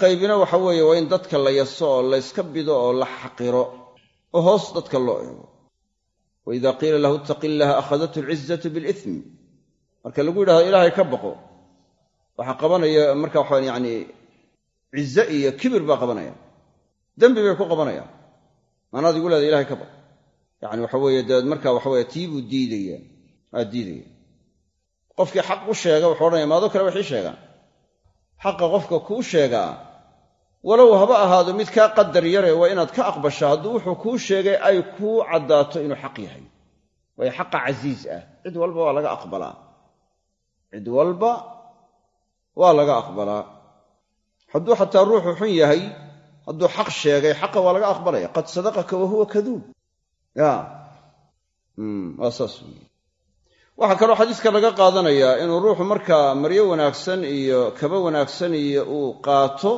Qaybina waxa weeye waa in dadka la yaso oo layska bido oo la xaqiro. Oo hoos dadka loo eego wa ida qiila lahu ittaqi illaha akhadathu alcizatu bilismi marka lagu yidhahdo ilaahay ka baqo. Waxaa qabanaya marka waxaa yacni cize iyo kibir baa qabanaya. Dembi bay ku qabanayaan maanaad igu leeda ilahay ka baq yacni waxa weeye dabeed marka waxa weye tii buu diidaya. Waa diidaya. Qofkii xaq u sheega wuxuu odhanaya maadoo kale waxii sheegaan. Xaqa qofka kuu sheegaa walow haba ahaado mid kaa qadar yare waa inaad ka aqbasha hadduu wuxuu kuu sheegay ay kuu caddaato inuu xaq yahay. Waayo xaqa casiis ah. Cid walba waa laga aqbalaa. Cid walba waa laga aqbalaa. Hadduu xataa ruuxu xun yahay hadduu xaq sheegay xaqa waa laga aqbalaya. Qad sadaqaka wa huwa kaduub ya. Waa saas wey waxaa kaloo xadiiska laga qaadanayaa inuu ruuxu markaa maryo wanaagsan iyo kaba wanaagsan iyo uu qaato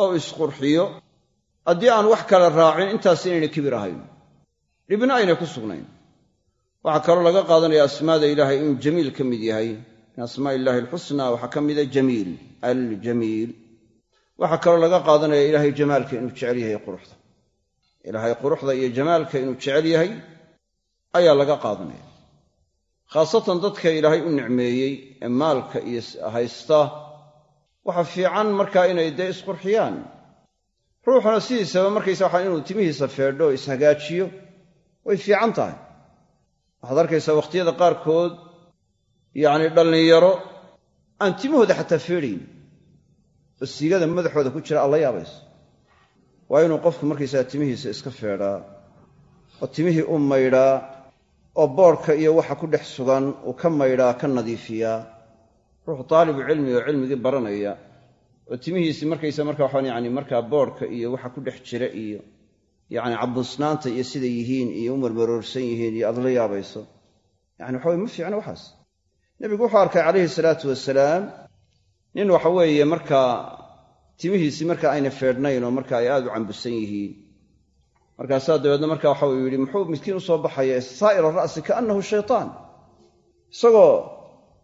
oo isqurxiyo haddii aan wax kale raacin intaas inayna kibir ahayn. Dhibna aynay ku sugnayn. Waxaa kaloo laga qaadanaya asmaada ilaahay inuu jamiil ka mid yahay. Min asmaa illaahi alxusnaa waxaa ka mida jamiil. Aljamiil waxaa kaloo laga qaadanaya ilaahay jamaalka inuu jecel yahay quruxda. Ilaahay quruxda iyo jamaalka inuu jecel yahay ayaa laga qaadanaya. Khaasatan dadka ilaahay u nicmeeyey ee maalka iyo haysta waxa fiican markaa inay dee isqurxiyaan. Ruuxuna sidiisaba markaysa waxaa inuu timihiisa feedho o ishagaajiyo way fiican tahay. Waxaad arkaysaa wakhtiyada qaarkood yacni dhallinyaro aan timahooda xataa feedhayn oo siigada madaxooda ku jira aad la yaabayso waa inuu qofku markaysaga timihiisa iska feedhaa oo timihii u maydhaa oo boodhka iyo waxa ku dhex sugan uu ka maydhaa ka nadiifiyaa ruux taalibu cilmi oo cilmigii baranaya oo timihiisii markaysa marka waxaan yani markaa boodhka iyo waxa ku dhex jira iyo yacni cabusnaanta iyo siday yihiin iyo u marmaroorsan yihiin iyo aad la yaabayso. Yani waxa weye ma fiicna waxaas. Nebigu wuxuu arkay calayhi salaatu wasalaam nin waxa weeye markaa timihiisii marka ayna feedhnayn oo marka ay aad u cambusan yihiin. Markaasaa dabeedna marka waxa uu yidhi muxuu midkiin u soo baxaya? Saa'ira ra'si kaannahu shaytaan. Isagoo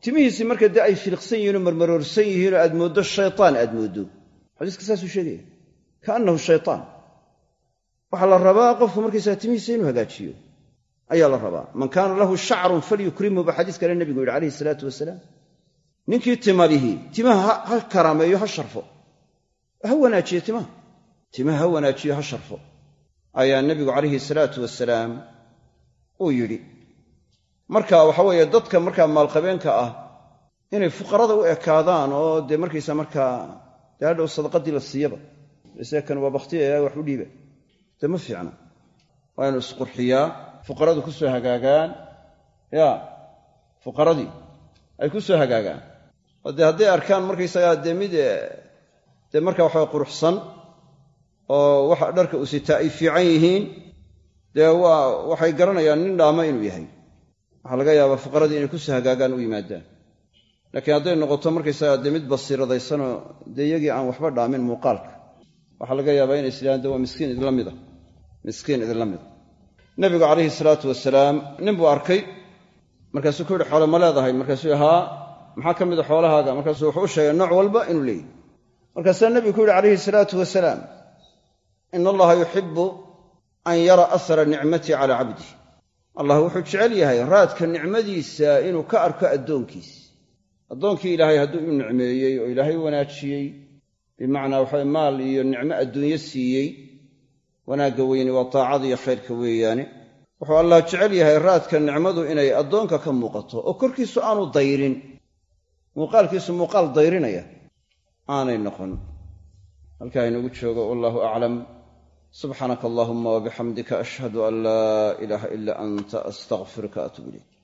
timihiisii marka dee ay filiqsan yihiin oo marmaroorsan yihiin oo aad mooddo shaytaan aad mooddo. Xadiiska saasuu sheegaya. Kaannahu shaytaan. Waxaa la rabaa qofku markaysaga timihiisa inuu hagaajiyo. Ayaa la rabaa. Man kaana lahu shacrun falyukrimhu ba xadiis kale nebigu yidhi calayhi salaatu wasalaam ninkii timalihi timaha ha karaameeyo ha sharfo. Ha wanaajiyo timaha timaha ha wanaajiyo ha sharfo. Ayaa nebigu calayhi salaatu wasalaam uu yidhi. Marka waxa weeye dadka markaa maalqabeenka ah inay fuqarada u ekaadaan oo dee markaysa markaa dee hadhow sadaqadii la siiyaba isakan waa bakhtiyaya wax u dhiiba dee ma fiicna. Waa inu isqurxiyaa fuqaradu ku soo hagaagaan ya fuqaradii ay ku soo hagaagaan oo dee hadday arkaan markaysagaa dee mid dee marka waxaa quruxsan oo waxa dharka uu sitaa ay fiican yihiin dee waa waxay garanayaan nin dhaama inuu yahay. Waxaa laga yaabaa fuqaradii inay ku soo hagaagaan u yimaadaan. Laakiin hadday noqoto markaysagaa dee mid basiiradaysanoo dee iyagii aan waxba dhaamin muuqaalka. Waxaa laga yaabaa inay isdhahaan de waa miskiin idinla mida miskiin idinla mida nebigu calayhi salaatu wasalaam nin buu arkay. Markaasuu ku yidhi xoole ma leedahay. Markaasuu haa maxaa ka mida xoolahaaga markaasuu wuxuu u sheegay nooc walba inuu leeyahy markaasaa nebigu ku yidhi calayhi salaatu wasalaam ina allaha yuxibu an yara asara nicmatii calaa cabdih allah wuxuu jecel yahay raadka nicmadiisa inuu ka arko addoonkiis addoonkii ilaahay hadduu u nicmeeyey oo ilaahay wanaajiyey bimacnaa waxa maal iyo nicmo adduunyo siiyey wanaagga weyni waa taacada iyo khayrka weeyaane. Wuxuu allah jecel yahay raadka nicmadu inay addoonka ka muuqato oo korkiisu aanu dayrin muuqaalkiisu muuqaal dayrinaya aanay noqon. Halkaa inagu joogo wallahu aclam subxaanaka allahuma wabixamdika ashhadu an laa ilaaha ila anta astaqfiruka atuub ilayk